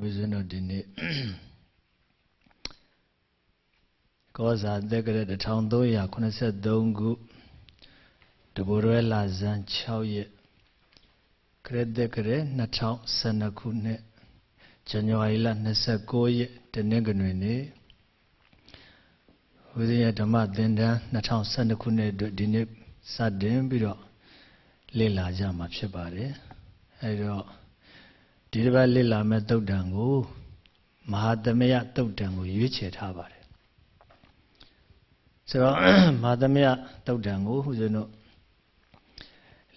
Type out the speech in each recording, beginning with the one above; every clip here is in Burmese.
ဝိဇ္ဇနုဒီနေ့ကောဇာတက္ကရာ1383ခုတဘူရဲလာဇန်6ရက်ခရစ်တက္ကရာ2012ခုနှစ်ဇန်နဝါရီလ29ရက်တနင်္ဂနွေနေ့ဝိဇ္ဇရဓမ္မသင်္ဍန်း2012ခုနှစ်အတွက်ဒီနေ့စတင်ပြီးတော့လေ့လာကြမှာဖြစ်ပါတယ်အဲဒီတော့ ဒီတစ်ပတ်လေ့လာမဲ့တုတ်တံကိုမဟာသမယတုတ်တံကိုရွေးချယ်ထားပါတယ်ဆိုတော့မဟာသမယတုတ်တံကိုဦးဇင်းတို့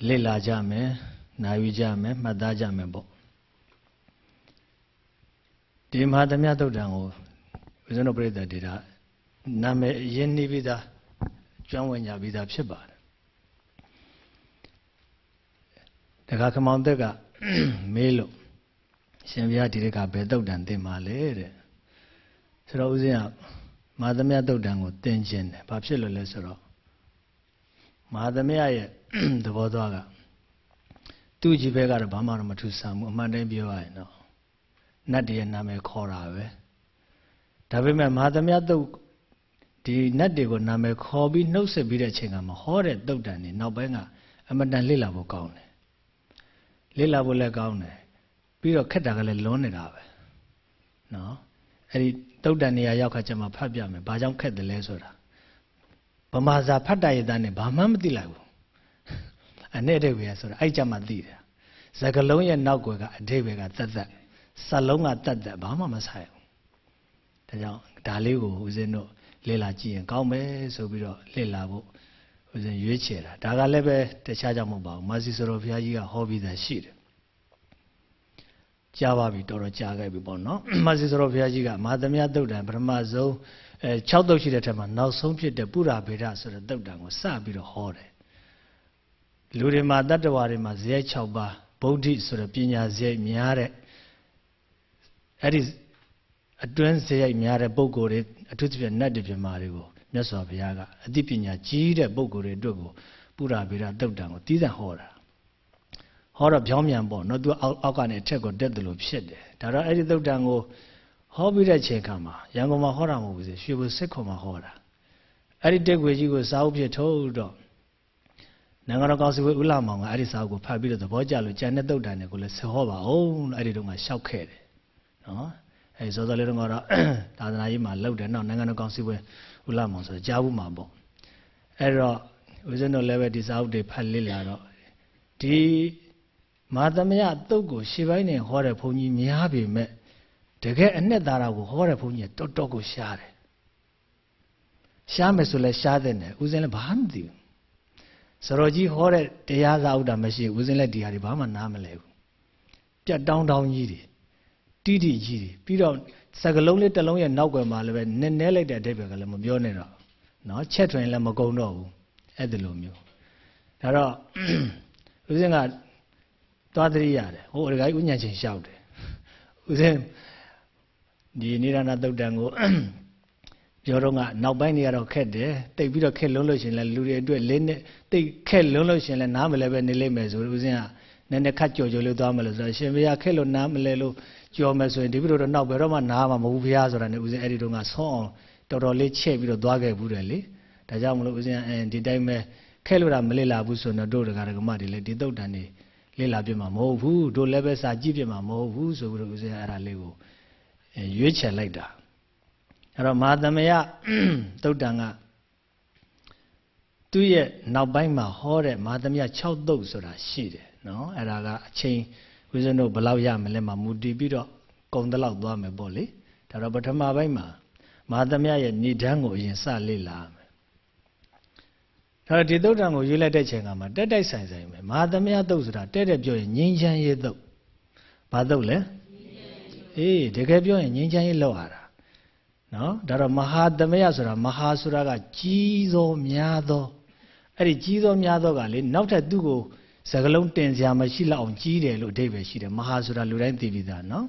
လေ့လာကြမယ်နာယူကြမယ်မှတ်သားကြမယ်ပေါ့ဒီမဟာသမယတုတ်တံကိုဦးဇင်းတို့ပြိဿဒေတာနာမည်ရင်းနှီးပြီးသားကျွမ်းဝင်ကြပြီးသားဖြစ်ပါတယ်တခါခမောင်သက်ကမေးလို့ ရှင်ဘုရားဒီတခါဘယ်တုတ်တန်သင်ပါလဲတဲ့ဆိုတော့ဦးဇင်းကမာသမယတုတ်တန်ကိုသင်ခြင်းတယ်ဘာဖြစ်လို့လဲဆိုတော့မာသမယရဲ့သဘောသွားကသူ့ကြီးဘဲကတော့ဘာမှတော့မထူဆန်းဘူးအမှန်တိုင်းပြောရရင်တော့နတ်တရဲ့နာမည်ခေါ်တာပဲဒါပေမဲ့မာသမယတုတ်ဒီနတ်တွေကိုနာမည်ခေါ်ပြီးနှုတ်ဆက်ပြီးတဲ့အချိန်ကမှဟောတဲ့တုတ်တန်နေနောက်ပိုင်းကအမတန်လေ့လာဖို့ကောင်းတယ်လေ့လာဖို့လည်းကောင်းတယ် ပြီးတော့ခက်တာကလည်းလွန်းနေတာပဲနော်အဲ့ဒီတုတ်တန်နေရာရောက်ခါကျမှဖတ်ပြမယ်ဘာကြောင့်ခက်တယ်လဲဆိုတာဗမာစာဖတ်တရတဲ့နဲ့ဘာမှမသိလိုက်ဘူးအနဲ့တဲ့ပဲဆိုတာအဲ့ကြမှာသိတယ်စကလုံးရဲ့နောက်ွယ်ကအဓိပ္ပာယ်ကတတ်တတ်စလုံးကတတ်တတ်ဘာမှမဆိုင်ဘူးဒါကြောင့်ဒါလေးကိုဦးဇင်းတို့လေ့လာကြည့်ရင်ကောင်းမယ်ဆိုပြီးတော့လေ့လာဖို့ဦးဇင်းရွေးချယ်တာဒါကလည်းပဲတခြားကြောင့်မဟုတ်ပါဘူးမာစီဆိုတော်ဘုရားကြီးကဟောပြီးသားရှိတယ် ကြားပါပြီတော်တော်ကြားခဲ့ပြီပေါ့နော်မာစီဆိုတော်ဘုရားကြီးကမဟာသမယသုတ်တံပထမဆုံးအဲ6သုတ်ရှိတဲ့ထက်မှာနောက်ဆုံးဖြစ်တဲ့ပုရဗေဒဆိုတဲ့သုတ်တံကိုစပြီးတော့ဟောတယ်လူတွေမှာတတ္တဝါတွေမှာဇယက်6ပါးဗုဒ္ဓဆိုတဲ့ပညာဇယက်များတဲ့အဲ့ဒီအတွင်းဇယက်များတဲ့ပုဂ္ဂိုလ်တွေအထူးသဖြင့်နတ်တွေပြမာတွေကိုမြတ်စွာဘုရားကအသိပညာကြီးတဲ့ပုဂ္ဂိုလ်တွေအတွက်ကိုပုရဗေဒသုတ်တံကိုတီးသန့်ဟောတာ ဟောတော့ပြောင်းပြန်ပေါ့နော်သူအောက်အောက်ကနေအထက်ကိုတက်တယ်လို့ဖြစ်တယ်ဒါတော့အဲ့ဒီသုတ်တံကိုဟောပြီးတဲ့ချိန်ခါမှာရန်ကုန်မှာဟောတာမဟုတ်ဘူးရွှေဘုစစ်ခွန်မှာဟောတာအဲ့ဒီတက်ွေကြီးကိုစာအုပ်ဖြစ်ထုတ်တော့နိုင်ငံတော်ကောင်စီဝေးဦးလာမောင်ကအဲ့ဒီစာအုပ်ကိုဖတ်ပြီးတော့သဘောကျလို့ကျန်တဲ့သုတ်တံတွေကိုလည်းဆက်ဟောပါအောင်လို့အဲ့ဒီတော့ကရှောက်ခဲ့တယ်နော်အဲစောစောလေးတော့ကတော့သာသနာရေးမှာလောက်တယ်နော်နိုင်ငံတော်ကောင်စီဝေးဦးလာမောင်ဆိုကြားဘူးမှာပေါ့အဲ့တော့ဦးဇင်းတို့လည်းပဲဒီစာအုပ်တွေဖတ်လေ့လာတော့ဒီ မာသမယတုတ်ကိုရှေ့ပိုင်းနေဟောတဲ့ဘုန်းကြီးများပြီမဲ့တကယ်အနှစ်သာရကိုဟောတဲ့ဘုန်းကြီးတော်တော်ကိုရှားတယ်ရှားမယ်ဆိုလဲရှားတဲ့နဲ့ဦးဇင်းလည်းဘာမှမသိဘူးစရောကြီးဟောတဲ့တရားစာဥဒ္ဒါမရှိဦးဇင်းလည်းဒီဟာတွေဘာမှနားမလဲဘူးပြတ်တောင်းတောင်းကြီးတွေတိတိကြီးတွေပြီးတော့စကလုံးလေးတစ်လုံးရဲ့နောက်ွယ်မှာလည်းပဲနည်းနည်းလိုက်တဲ့အဓိပ္ပာယ်ကလည်းမပြောနဲ့တော့နော်ချက်ထွင်လည်းမကုံတော့ဘူးအဲ့ဒီလိုမျိုးဒါတော့ဦးဇင်းက သွားတရိရတယ်ဟိုအရဂိုင်းဥညာချင်းလျှောက်တယ်ဦးဇင်းဒီနိရဏသုတ်တံကိုပြောတော့ကနောက်ပိုင်းနေရတော့ခက်တယ်တိတ်ပြီးတော့ခက်လုံးလို့ရှင်လဲလူတွေအတွက်လေးနဲ့တိတ်ခက်လုံးလို့ရှင်လဲနားမလဲပဲနေလိမ့်မယ်ဆိုဦးဇင်းကနည်းနည်းခတ်ကြော်ကြော်လေးသွားမလို့ဆိုတော့ရှင်ဘုရားခက်လို့နားမလဲလို့ကြော်မယ်ဆိုရင်ဒီပြီးတော့နောက်ဘယ်တော့မှနားမှာမဟုတ်ဘုရားဆိုတာနဲ့ဦးဇင်းအဲ့ဒီတော့ကဆောင်းအောင်တော်တော်လေးချက်ပြီးတော့သွားခဲ့ဘူးတယ်လေဒါကြောင့်မလို့ဦးဇင်းအဲဒီတိုင်းပဲခဲလို့တာမလေ့လာဘူးဆိုတော့တို့တကားကမတွေလည်းဒီတုတ်တန်နေ လေ့လာပြမှာမဟုတ်ဘူးတို့လည်းပဲစာကြည့်ပြမှာမဟုတ်ဘူးဆိုပြီးတော့ဦးဇင်းအဲ့ဒါလေးကိုရွေးချယ်လိုက်တာအဲ့တော့မဟာသမယတုတ်တန်ကသူ့ရဲ့နောက်ပိုင်းမှာဟောတဲ့မဟာသမယ6တုတ်ဆိုတာရှိတယ်နော်အဲ့ဒါကအချိန်ဦးဇင်းတို့ဘယ်လောက်ရမလဲမှာမူတည်ပြီးတော့ကုံတလောက်သွားမယ်ပေါ့လေဒါတော့ပထမပိုင်းမှာမဟာသမယရဲ့ဏိဒန်းကိုအရင်စလေ့လာမယ် ဒါတော့ဒီသုတ်တံကိုရွေးလိုက်တဲ့ချိန်ကမှတက်တိုက်ဆိုင်ဆိုင်ပဲမဟာသမယသုတ်ဆိုတာတဲ့တဲ့ပြောရင်ငြိမ်းချမ်းရေးသုတ်ဘာသုတ်လဲအေးတကယ်ပြောရင်ငြိမ်းချမ်းရေးလောက်ရတာနော်ဒါတော့မဟာသမယဆိုတာမဟာဆိုတာကကြီးသောများသောအဲ့ဒီကြီးသောများသောကလေနောက်ထပ်သူ့ကိုစကလုံးတင်စရာမရှိလောက်အောင်ကြီးတယ်လို့အဓိပ္ပာယ်ရှိတယ်မဟာဆိုတာလူတိုင်းသိပြီးသားနော်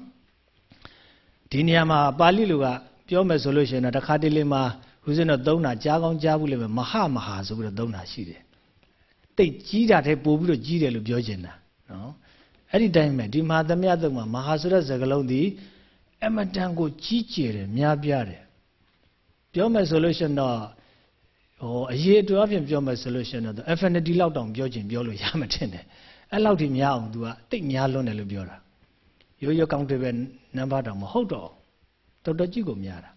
ဒီနေရာမှာပါဠိလိုကပြောမယ်ဆိုလို့ရှိရင်တော့တစ်ခါတလေမှာ ဦးဇင်းတော့သုံးတာကြားကောင်းကြားဘူးလေပဲမဟာမဟာဆိုပြီးတော့သုံးတာရှိတယ်တိတ်ကြီးတာတဲ့ပို့ပြီးတော့ကြီးတယ်လို့ပြောချင်တာနော်အဲ့ဒီတိုင်းပဲဒီမဟာသမယသုံးမှာမဟာဆိုတဲ့စကလုံးဒီအမတန်ကိုကြီးကျယ်တယ်များပြားတယ်ပြောမယ်ဆိုလို့ရှိရင်တော့ဟိုအရေးအတွက်အပြင်ပြောမယ်ဆိုလို့ရှိရင်တော့ affinity လောက်တောင်ပြောချင်ပြောလို့ရမှထင်တယ်အဲ့လောက်ထိများအောင် तू ကတိတ်များလွန်းတယ်လို့ပြောတာရိုးရိုး countable number တောင်မဟုတ်တော့တော်တော်ကြီးကိုများတာ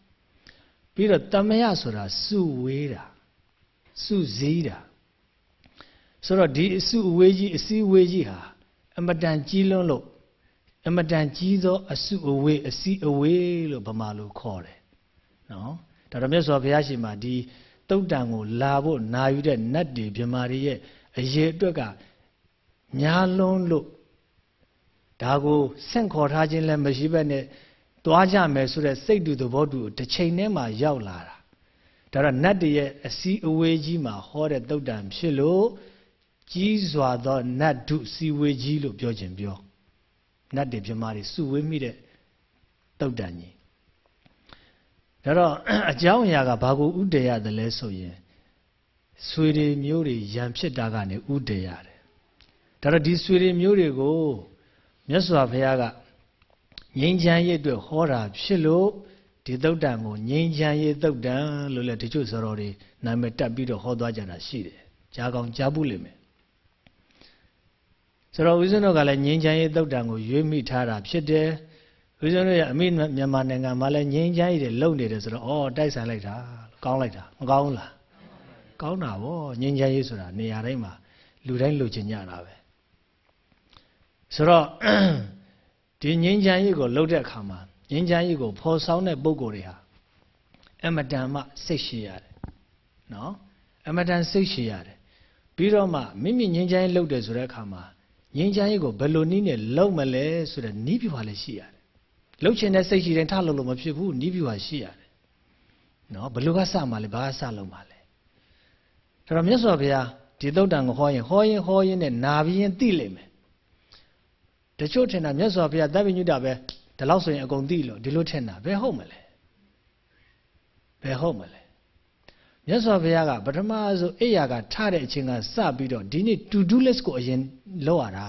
ပြီးတော့တမယဆိုတာစုဝေးတာစုစည်းတာဆိုတော့ဒီအစုအဝေးကြီးအစည်းအဝေးကြီးဟာအမတန်ကြီးလွန်းလို့အမတန်ကြီးသောအစုအဝေးအစည်းအဝေးလို့ဗမာလိုခေါ်တယ်နော်ဒါတော့မြတ်စွာဘုရားရှင်မှာဒီတုတ်တန်ကိုလာဖို့နာယူတဲ့နတ်တွေမြမာတွေရဲ့အရေးအတွက်ကများလွန်းလို့ဒါကိုဆင့်ခေါ်ထားခြင်းလည်းမရှိဘဲနဲ့ သွားကြမယ်ဆိုတဲ့စိတ်တူသဘောတူတစ်ချိန်တည်းမှာရောက်လာတာဒါတော့နတ်တွေရဲ့အစည်းအဝေးကြီးမှာဟောတဲ့တုတ်တန်ဖြစ်လို့ကြီးစွာသောနတ်ဒုစီဝေကြီးလို့ပြောခြင်းပြောနတ်တွေမြမာတွေစုဝေးမိတဲ့တုတ်တန်ကြီးဒါတော့အကြောင်းအရာကဘာကိုဥတည်ရတယ်လဲဆိုရင်ဆွေတွေမျိုးတွေရံဖြစ်တာကနေဥတည်ရတယ်ဒါတော့ဒီဆွေတွေမျိုးတွေကိုမြတ်စွာဘုရားက ငြိမ်းချမ်းရေးအတွက်ဟောတာဖြစ်လို့ဒီသုတ်တံကိုငြိမ်းချမ်းရေးသုတ်တံလို့လည်းတချို့ဇော်တော်တွေနာမည်တက်ပြီးတော့ဟောသွားကြတာရှိတယ်ကြားကောင်းကြားဘူးလိမ့်မယ်ဆိုတော့ဦးဇင်းတို့ကလည်းငြိမ်းချမ်းရေးသုတ်တံကိုရွေးမိထားတာဖြစ်တယ်ဦးဇင်းတို့ရဲ့အမိမြန်မာနိုင်ငံမှာလည်းငြိမ်းချမ်းရေးတွေလုပ်နေတယ်ဆိုတော့ဩတိုက်ဆိုင်လိုက်တာကောင်းလိုက်တာမကောင်းဘူးလားကောင်းတာဗောငြိမ်းချမ်းရေးဆိုတာနေရာတိုင်းမှာလူတိုင်းလိုချင်ကြတာပဲဆိုတော့ ဒီငြိမ်းချမ်းရေးကိုလှုပ်တဲ့အခါမှာငြိမ်းချမ်းရေးကိုဖော်ဆောင်တဲ့ပုံကိုယ်တွေဟာအမတန်မှစိတ်ရှည်ရတယ်နော်အမတန်စိတ်ရှည်ရတယ်ပြီးတော့မှမိမိငြိမ်းချမ်းရေးလှုပ်တယ်ဆိုတဲ့အခါမှာငြိမ်းချမ်းရေးကိုဘယ်လိုနည်းနဲ့လှုပ်မလဲဆိုတဲ့နီးပြပါလည်းရှိရတယ်လှုပ်ချင်တဲ့စိတ်ရှိတိုင်းထလှုပ်လို့မဖြစ်ဘူးနီးပြပါရှိရတယ်နော်ဘယ်လိုကစမှာလဲဘာကစလုပ်မှာလဲဒါတော့မြတ်စွာဘုရားဒီသုတ်တန်ကိုဟောရင်ဟောရင်ဟောရင်နဲ့နာပြီးရင်သိလိမ့်မယ် တချို့ထင်တာမြတ်စွာဘုရားတပ်ပိညုတာပဲဒီလောက်ဆိုရင်အကုန်သိလို့ဒီလိုထင်တာဘယ်ဟုတ်မလဲဘယ်ဟုတ်မလဲမြတ်စွာဘုရားကပထမဆုံးအိယာကထားတဲ့အချိန်ကစပြီးတော့ဒီနေ့ to do list ကိုအရင်လောက်ရတာ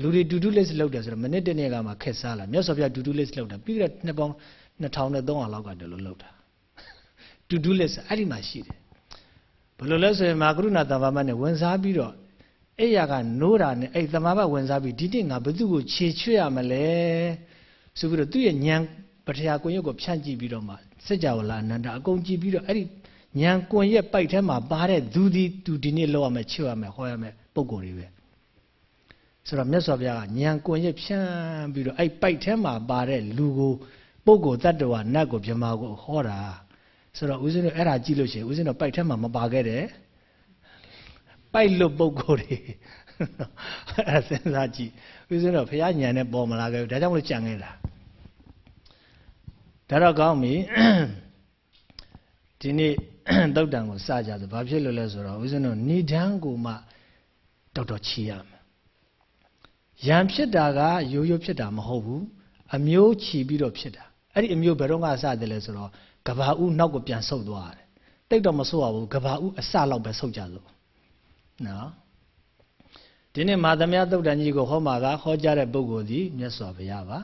လူတွေ to do list လောက်တယ်ဆိုတော့မိနစ်တနေ့ကမှခက်စားလာမြတ်စွာဘုရား to do list လောက်တာပြီးတော့နှစ်ပေါင်း2300လောက်ကတလို့လောက်တာ to do list အဲ့ဒီမှာရှိတယ်ဘယ်လိုလဲဆိုရင်မာကရုဏာတမ္ပါမနဲ့ဝင်စားပြီးတော့ အဲ့ရကနိုးတာနဲ့အဲ့တမ္ပါမဝင်စားပြီးဒီနေ့ငါဘယ်သူ့ကိုခြေချွတ်ရမလဲဆိုပြီးတော့သူ့ရဲ့ဉာဏ်ပထရာကွန်ရက်ကိုဖြန့်ကြည့်ပြီးတော့မှစัจ java လာအနန္တအကုန်ကြည့်ပြီးတော့အဲ့ဒီဉာဏ်ကွန်ရက်ပိုက်ထဲမှာပါတဲ့သူဒီသူဒီနေ့လောက်ရမယ်ချွတ်ရမယ်ဟောရမယ်ပုံကိုယ်တွေပဲဆိုတော့မြတ်စွာဘုရားကဉာဏ်ကွန်ရက်ဖြန့်ပြီးတော့အဲ့ပိုက်ထဲမှာပါတဲ့လူကိုပုဂ္ဂိုလ်တ attva နတ်ကိုမြမာကိုဟောတာဆိုတော့ဦးဇင်းတို့အဲ့ဒါကြည့်လို့ရှိရင်ဦးဇင်းတို့ပိုက်ထဲမှာမပါခဲ့တဲ့ ပိုက်လွတ်ပုဂ္ဂိုလ်တွေအဲ့စဉ်းစားကြည့်ဦးဇင်းတို့ဘုရားညံနဲ့ပေါ်မလာခဲ့ဘူးဒါကြောင့်မလို့ကြံခဲ့တာဒါတော့ကောင်းပြီဒီနေ့တုတ်တံကိုစကြဆိုဘာဖြစ်လို့လဲဆိုတော့ဦးဇင်းတို့ဏိဒန်းကိုမှတော်တော်ချီရမယ်ရံဖြစ်တာကရိုးရိုးဖြစ်တာမဟုတ်ဘူးအမျိုးချီပြီးတော့ဖြစ်တာအဲ့ဒီအမျိုးဘယ်တော့မှစတယ်လဲဆိုတော့ကဘာဥနောက်ကိုပြန်ဆုတ်သွားတယ်တိတ်တော့မဆုတ်ရဘူးကဘာဥအစလောက်ပဲဆုတ်ကြလို့ နော်ဒီနေ့မာသမယသုတ်တန်ကြီးကိုဟောမှာကဟောကြားတဲ့ပုဂ္ဂိုလ်ဒီမြတ်စွာဘုရားပါ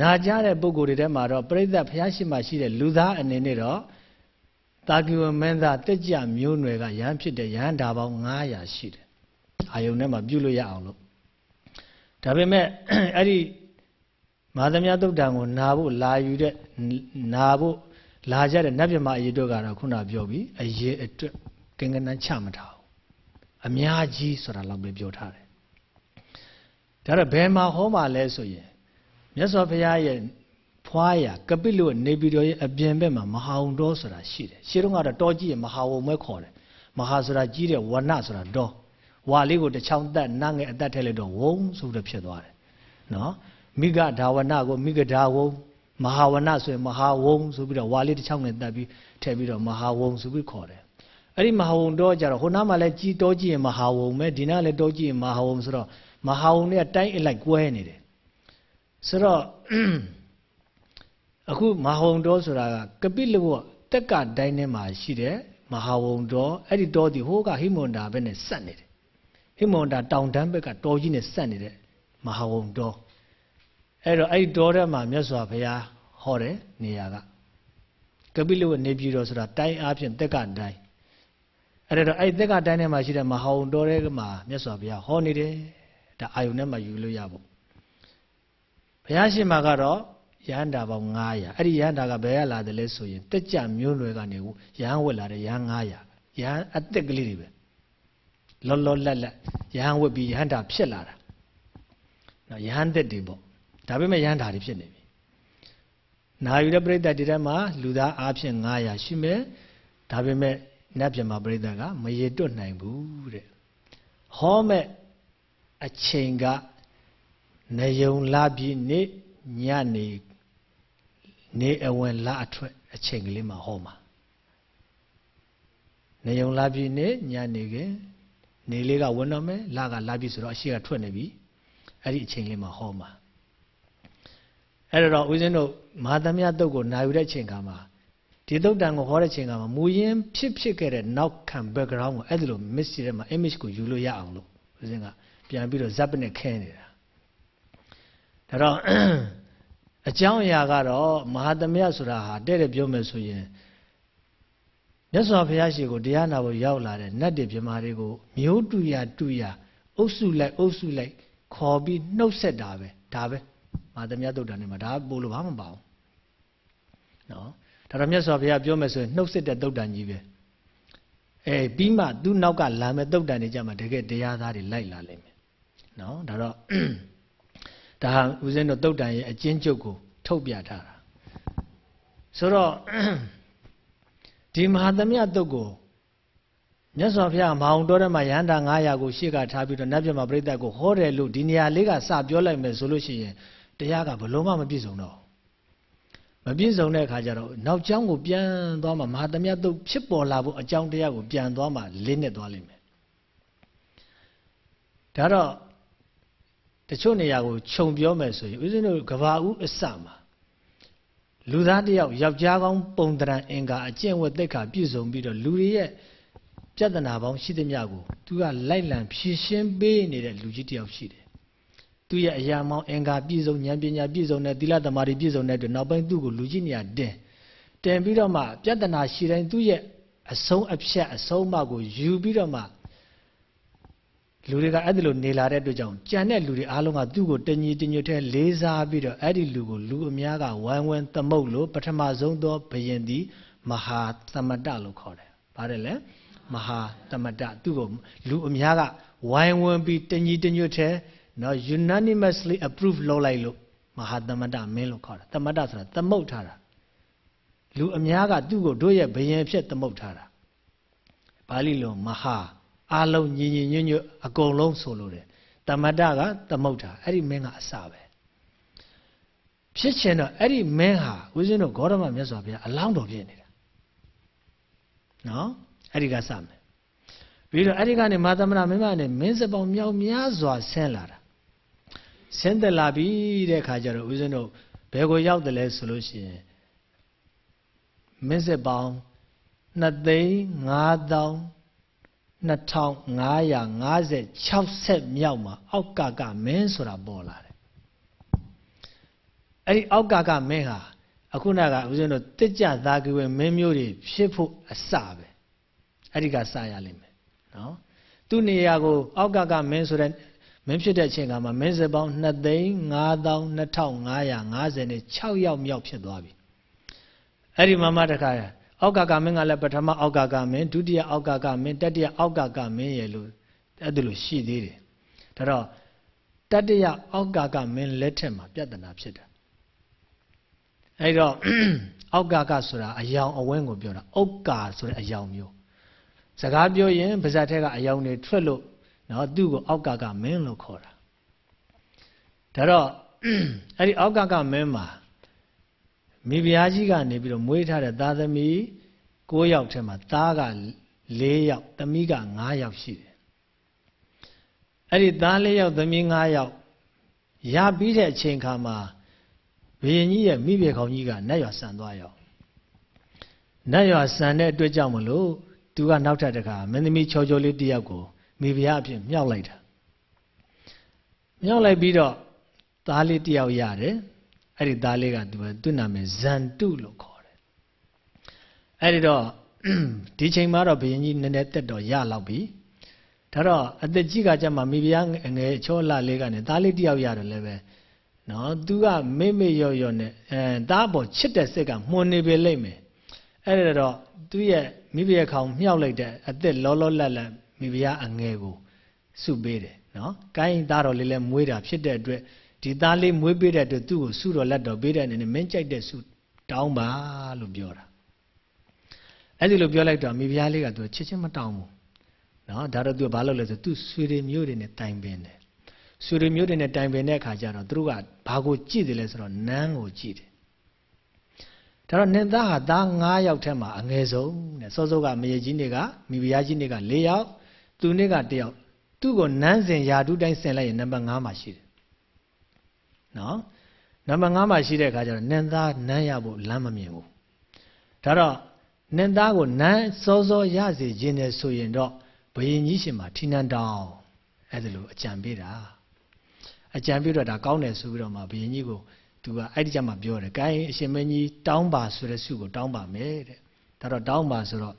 နာကြားတဲ့ပုဂ္ဂိုလ်တွေထဲမှာတော့ပြိဿဘုရားရှိမှရှိတဲ့လူသားအနေနဲ့တော့တာကိဝမင်းသားတက်ကြမျိုးနွယ်ကရဟန်းဖြစ်တဲ့ရဟန်းဒါပေါင်း900ရှိတယ်အာယုန်ထဲမှာပြုလို့ရအောင်လို့ဒါပေမဲ့အဲ့ဒီမာသမယသုတ်တန်ကိုနာဖို့လာယူတဲ့နာဖို့လာကြတဲ့နတ်မြမအရေးတို့ကတော့ခုနပြောပြီးအရေးအတွက်ကင်ကနန်းချမထားဘူး အများကြီးဆိုတာလောက်ပဲပြောထားတယ်ဒါတော့ဘယ်မှာဟောမှာလဲဆိုရင်မြတ်စွာဘုရားရဲ့ဖွားရကပိလုနေပြည်တော်ရဲ့အပြင်ဘက်မှာမဟာဝုံတော်ဆိုတာရှိတယ်ရှင်းတော့ကတော့တောကြီးရဲ့မဟာဝုံမဲခေါ်တယ်မဟာဆိုတာကြီးတဲ့ဝဏဆိုတာတော်ဝါလေးကိုတစ်ချောင်းတက်နတ်ငယ်အသက်ထဲလိုက်တော့ဝုံဆိုပြီးဖြစ်သွားတယ်နော်မိဂဒါဝနကိုမိဂဒါဝုံမဟာဝနဆိုရင်မဟာဝုံဆိုပြီးတော့ဝါလေးတစ်ချောင်းနဲ့တက်ပြီးထည့်ပြီးတော့မဟာဝုံဆိုပြီးခေါ်တယ် အဲ့ဒီမဟာဝုံတော့ကြတော့ဟိုနားမှာလည်းကြီးတောကြီးရင်မဟာဝုံပဲဒီနားလည်းတောကြီးရင်မဟာဝုံဆိုတော့မဟာဝုံနဲ့တိုင်းအလိုက်ကွဲနေတယ်ဆိုတော့အခုမဟာဝုံတော်ဆိုတာကကပိလဝတက်ကတိုင်းထဲမှာရှိတဲ့မဟာဝုံတော်အဲ့ဒီတော်ဒီဟိုကဟိမွန်တာဘက်နဲ့ဆက်နေတယ်ဟိမွန်တာတောင်တန်းဘက်ကတော်ကြီးနဲ့ဆက်နေတဲ့မဟာဝုံတော်အဲ့တော့အဲ့တောထဲမှာမြတ်စွာဘုရားဟောတယ်နေရာကကပိလဝနေပြည်တော်ဆိုတာတိုင်းအားဖြင့်တက်ကတိုင်း အဲ့တော့အဲ့တက်ကတိုင်းထဲမှာရှိတဲ့မဟာဝံတောထဲမှာမြတ်စွာဘုရားဟောနေတယ်ဒါအာယုန်နဲ့မှယူလို့ရဖို့ဘုရားရှင်မှာကတော့ရဟန္တာပေါင်း900အဲ့ဒီရဟန္တာကဘယ်ရလာတယ်လဲဆိုရင်တက်ကြမျိုးနွယ်ကနေရဟန်းဝက်လာတဲ့ရဟန်း900ရဟန်းအသက်ကလေးတွေပဲလောလောလတ်လတ်ရဟန်းဝက်ပြီးရဟန္တာဖြစ်လာတာနော်ရဟန်းသက်တွေပေါ့ဒါပေမဲ့ရဟန္တာတွေဖြစ်နေပြီနာယူတဲ့ပြိဿတွေထဲမှာလူသားအားဖြင့်900ရှိမယ်ဒါပေမဲ့ နတ်ပြမပြိဿကမရေတွတ်နိုင်ဘူးတဲ့ဟောမဲ့အချိန်ကနယုံလာပြီးနေ့ညနေနေအဝင်လာအထွက်အချိန်ကလေးမှာဟောမှာနေုံလာပြီနေညနေကနေလေးကဝင်တော့မယ်လကလာပြီဆိုတော့အရှိကထွက်နေပြီအဲ့ဒီအချိန်လေးမှာဟောမှာအဲ့တော့ဦးဇင်းတို့မဟာသမယတုတ်ကိုနာယူတဲ့ချိန်ခါမှာ ဒီတုတ်တန်ကိုဟောတဲ့ချိန်ခါမှာမူရင်းဖြစ်ဖြစ်ခဲ့တဲ့နောက်ခံ background ကိုအဲ့ဒါလို miss ရတဲ့မှာ image ကိုယူလို့ရအောင်လို့ဦးဇင်းကပြန်ပြီးတော့ဇပ်ပနဲ့ခဲနေတာဒါတော့အကြောင်းအရာကတော့မဟာသမယဆိုတာဟာတဲ့တဲ့ပြောမယ်ဆိုရင်မြတ်စွာဘုရားရှိခိုးတရားနာဖို့ရောက်လာတဲ့နတ်တွေမြမာတွေကိုမျိုးတူရတူရအုပ်စုလိုက်အုပ်စုလိုက်ခေါ်ပြီးနှုတ်ဆက်တာပဲဒါပဲမဟာသမယတုတ်တန်နေမှာဒါပို့လို့ဘာမှမပါဘူးနော် ဒါတော့မြတ်စွာဘုရားပြောမယ်ဆိုရင်နှုတ်ဆက်တဲ့တုတ်တန်ကြီးပဲအဲပြီးမှသူ့နောက်ကလာမဲ့တုတ်တန်တွေကြမှာတကယ်တရားသားတွေလိုက်လာလိမ့်မယ်နော်ဒါတော့ဒါဟာဦးဇင်းတို့တုတ်တန်ရဲ့အကျဉ်းချုပ်ကိုထုတ်ပြထားတာဆိုတော့ဒီမဟာသမယတုတ်ကိုမြတ်စွာဘုရားမအောင်တော်တဲ့မှာရဟန္တာ900ကိုရှေ့ကထားပြီးတော့နတ်ပြမပရိသတ်ကိုဟောတယ်လို့ဒီနေရာလေးကစပြောလိုက်မယ်ဆိုလို့ရှိရင်တရားကဘလုံးမမပြည့်စုံတော့ မပြည့်စုံတဲ့အခါကျတော့နောက်ကျောင်းကိုပြန်သွားမှမဟာသမယတုတ်ဖြစ်ပေါ်လာဖို့အကြောင်းတရားကိုပြန်သွားမှလင်းနေသွားလိမ့်မယ်ဒါတော့တချို့နေရာကိုခြုံပြောမယ်ဆိုရင်ဦးဇင်းတို့ကဘာဦးအစမှာလူသားတယောက်ယောက်ျားကောင်းပုံတရံအင်္ဂါအကျင့်ဝတ်သိက္ခာပြည့်စုံပြီးတော့လူတွေရဲ့ပြဿနာပေါင်းရှိသမျှကိုသူကလိုက်လံဖြေရှင်းပေးနေတဲ့လူကြီးတယောက်ရှိတယ် သူရဲ့အရာမောင်းအင်္ဂါပြည့်စုံဉာဏ်ပညာပြည့်စုံတဲ့သီလသမာဓိပြည့်စုံတဲ့အတွက်နောက်ပိုင်းသူ့ကိုလူကြီးနေရာတင်တင်ပြီးတော့မှပြဿနာရှိတိုင်းသူ့ရဲ့အဆုံးအဖြတ်အဆုံးအမကိုယူပြီးတော့မှလူတွေကအဲ့ဒီလိုနေလာတဲ့အတွက်ကြောင့်ကြံတဲ့လူတွေအားလုံးကသူ့ကိုတညီတညွတ်တဲ့လေးစားပြီးတော့အဲ့ဒီလူကိုလူအများကဝိုင်းဝန်းသမုတ်လို့ပထမဆုံးသောဘယင်သည်မဟာသမတလို့ခေါ်တယ်။ပါတယ်လေမဟာသမတသူ့ကိုလူအများကဝိုင်းဝန်းပြီးတညီတညွတ်တဲ့ နော် unanimously approve လုပ်လိုက်လို့မဟာသမတမင်းလို့ခေါ်တာသမတဆိုတာသမုတ်ထားတာလူအများကသူ့ကိုတို့ရဲ့ဘယင်ဖြစ်သမုတ်ထားတာပါဠိလိုမဟာအာလုံးညီညီညွတ်ညွတ်အကုန်လုံးဆိုလို့တယ်တမတ္တကသမုဋ္ဌာအဲ့ဒီမင်းကအစပဲဖြစ်ချင်တော့အဲ့ဒီမင်းဟာဦးဇင်းတို့ဂေါရမမြတ်စွာဘုရားအလောင်းတော်ဖြစ်နေတာနော်အဲ့ဒီကစမယ်ပြီးတော့အဲ့ဒီကနေမာသမဏမင်းမနဲ့မင်းစပောင်မြောက်များစွာဆင်းလာတာ ဆင်းသက်လာပြီတဲ့ခါကျတော့ဦးဇင်းတို့ဘယ်ကိုရောက်တယ်လဲဆိုလို့ရှိရင်မင်းစပောင်2သိန်း5000 2556မြောက်မှာအောက်ကကမင်းဆိုတာပေါ်လာတယ်အဲ့ဒီအောက်ကကမင်းဟာအခုနကဦးဇင်းတို့တစ်ကြသားကွယ်မင်းမျိုးတွေဖြစ်ဖို့အစပဲအဲ့ဒီကစရလိမ့်မယ်နော်သူ့နေရာကိုအောက်ကကမင်းဆိုတဲ့ မင်းဖြစ်တဲ့အချိန်ကမှမင်းစပေါင်း2သိန်း5556ယောက်မြောက်ဖြစ်သွားပြီအဲ့ဒီမှာမှတခါအောက်ကကမင်းကလည်းပထမအောက်ကကမင်းဒုတိယအောက်ကကမင်းတတိယအောက်ကကမင်းရဲ့လို့အဲ့ဒါလို့ရှိသေးတယ်ဒါတော့တတိယအောက်ကကမင်းလက်ထက်မှာပြဿနာဖြစ်တာအဲ့တော့အောက်ကကဆိုတာအယောင်အဝင်းကိုပြောတာဩကာဆိုတဲ့အယောင်မျိုးစကားပြောရင်ပါဇက်ထက်ကအယောင်တွေထွက်လို့ နော်သူ့ကိုအောက်ကကမင်းလို့ခေါ်တာဒါတော့အဲ့ဒီအောက်ကကမင်းမှာမိဖုရားကြီးကနေပြီးတော့မွေးထားတဲ့သားသမီး9ယောက်ထဲမှာသားက4ယောက်သမီးက5ယောက်ရှိတယ်အဲ့ဒီသား4ယောက်သမီး5ယောက်ရပြီးတဲ့အချိန်ခါမှာဘုရင်ကြီးရဲ့မိဖေခေါင်းကြီးကနတ်ရွာဆန်သွားရောနတ်ရွာဆန်တဲ့အတွက်ကြောင့်မလို့သူကနောက်ထပ်တခါမင်းသမီးချောချောလေးတယောက်ကို မိဖုရားအဖြစ်မြောက်လိုက်တာမြောက်လိုက်ပြီးတော့သားလေးတယောက်ရတယ်အဲ့ဒီသားလေးကသူသူ့နာမည်ဇန်တုလို့ခေါ်တယ်အဲ့ဒီတော့ဒီချိန်မှာတော့ဘုရင်ကြီးနည်းနည်းတက်တော့ရလောက်ပြီဒါတော့အသက်ကြီးကကြမှာမိဖုရားငယ်ချောလာလေးကနေသားလေးတယောက်ရတယ်လည်းပဲနော်သူကမေ့မေ့ရော့ရော့နဲ့အဲသားပေါ်ချစ်တဲ့စိတ်ကမှုန်နေပေလိမ့်မယ်အဲ့ဒါတော့သူရဲ့မိဖုရားခေါင်မြောက်လိုက်တဲ့အသက်လောလောလတ်လတ် မိဖုရားအငယ်ကိုစုပေးတယ်နော်။ကိုင်းသားတော်လေးလည်းမွေးတာဖြစ်တဲ့အတွက်ဒီသားလေးမွေးပေးတဲ့အတွက်သူ့ကိုစုတော်လက်တော်ပေးတဲ့အနေနဲ့မင်းကြိုက်တဲ့စုတောင်းပါလို့ပြောတာ။အဲ့ဒီလိုပြောလိုက်တော့မိဖုရားလေးကသူချစ်ချင်းမတောင်းဘူး။နော်ဒါတော့သူကဘာလုပ်လဲဆိုသူဆွေတွေမျိုးတွေနဲ့တိုင်ပင်တယ်။ဆွေတွေမျိုးတွေနဲ့တိုင်ပင်တဲ့အခါကျတော့သူတို့ကဘာကိုကြည့်တယ်လဲဆိုတော့နန်းကိုကြည့်တယ်ဒါတော့နင်သားဟာသား9ယောက်ထဲမှာအငယ်ဆုံးတဲ့စောစောကမရေကြီးနေကမိဖုရားကြီးနေက4ယောက် သူနေက1ယောက်သူ့ကိုနန်းစဉ်ယာတုတိုင်းဆင်လိုက်ရင်နံပါတ်5မှာရှိတယ်နော်နံပါတ်5မှာရှိတဲ့အခါကျတော့နင်သားနန်းရဖို့လမ်းမမြင်ဘူးဒါတော့နင်သားကိုနန်းစောစောရစေခြင်းနဲ့ဆိုရင်တော့ဘယင်ကြီးရှင်မှာထိနန်းတောင်းအဲ့ဒါလိုအကြံပေးတာအကြံပေးတော့ဒါကောင်းတယ်ဆိုပြီးတော့မှဘယင်ကြီးကိုသူကအဲ့ဒီကြမှာပြောတယ်။ကိုင်းအရှင်မင်းကြီးတောင်းပါဆိုတဲ့ဆုကိုတောင်းပါမယ်တဲ့။ဒါတော့တောင်းပါဆိုတော့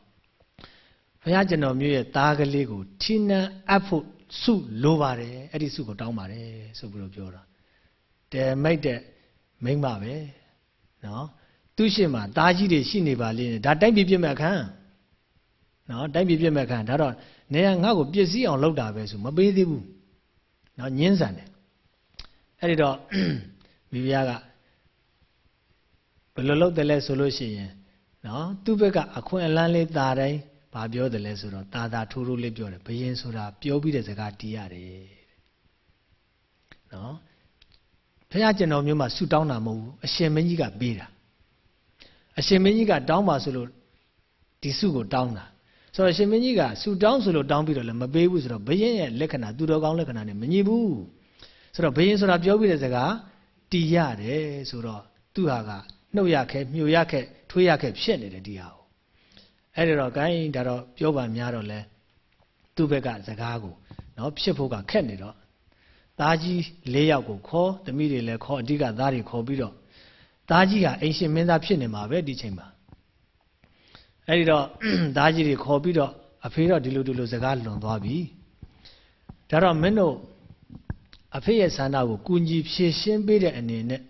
ဘုရားကျွန်တော်မျိုးရဲ့သားကလေးကိုထိနန်းအပ်ဖို့ဆုလိုပါတယ်။အဲ့ဒီဆုကိုတောင်းပါတယ်ဆိုပြီးတော့ပြောတာ။တယ်မိတ်တဲ့မိမ့်ပါပဲ။နော်။သူရှိမှသားကြီးတွေရှိနေပါလေ။ဒါတိုက်ပြပြမဲ့ခံ။နော်တိုက်ပြပြမဲ့ခံဒါတော့နေရငါ့ကိုပြည့်စည်အောင်လုပ်တာပဲဆိုမပေးသေးဘူး။နော်ညင်းဆန်တယ်။အဲ့ဒီတော့မိဖုရားကဘယ်လိုလုပ်တယ်လဲဆိုလို့ရှိရင်နော်သူ့ဘက်ကအခွင့်အလန်းလေးตาတိုင်း ။ဘာပြောတယ်လဲဆိုတော့တာတာထိုးထိုးလေးပြောတယ်ဘယင်ဆိုတာပြောပြီးတဲ့စကားတီးရတယ်။နော်။ဖခင်ကျွန်တော်မျိုးမှာဆူတောင်းတာမဟုတ်ဘူးအရှင်မင်းကြီးကပေးတာ။အရှင်မင်းကြီးကတောင်းပါဆိုလို့ဒီဆုကိုတောင်းတာ။ဆိုတော့ရှင်မင်းကြီးကဆူတောင်းဆိုလို့တောင်းပြီးတော့လည်းမပေးဘူးဆိုတော့ဘယင်ရဲ့လက္ခဏာသူတော်ကောင်းလက္ခဏာနဲ့မညီဘူး။ဆိုတော့ဘယင်ဆိုတာပြောပြီးတဲ့စကားတီးရတယ်ဆိုတော့သူဟာကနှုတ်ရခဲမြှို့ရခဲထွေးရခဲဖြစ်နေတယ်ဒီဟာ အဲ့ဒါတော့ gain ဒါတော့ပြောပါများတော့လဲသူ့ဘက်ကစကားကိုနော်ဖြစ်ဖို့ကခက်နေတော့သားကြီး၄ယောက်ကိုခေါ်သမီးတွေလည်းခေါ်အဓိကသားတွေခေါ်ပြီးတော့သားကြီးဟာအိမ်ရှင်မင်းသားဖြစ်နေမှာပဲဒီချိန်မှာအဲ့ဒီတော့သားကြီးတွေခေါ်ပြီးတော့အဖေတော့ဒီလိုဒီလိုစကားလွန်သွားပြီဒါတော့မင်းတို့အဖေရဲ့ဆန္ဒကိုကုညီဖြည့်ရှင်းပေးတဲ့အနေနဲ့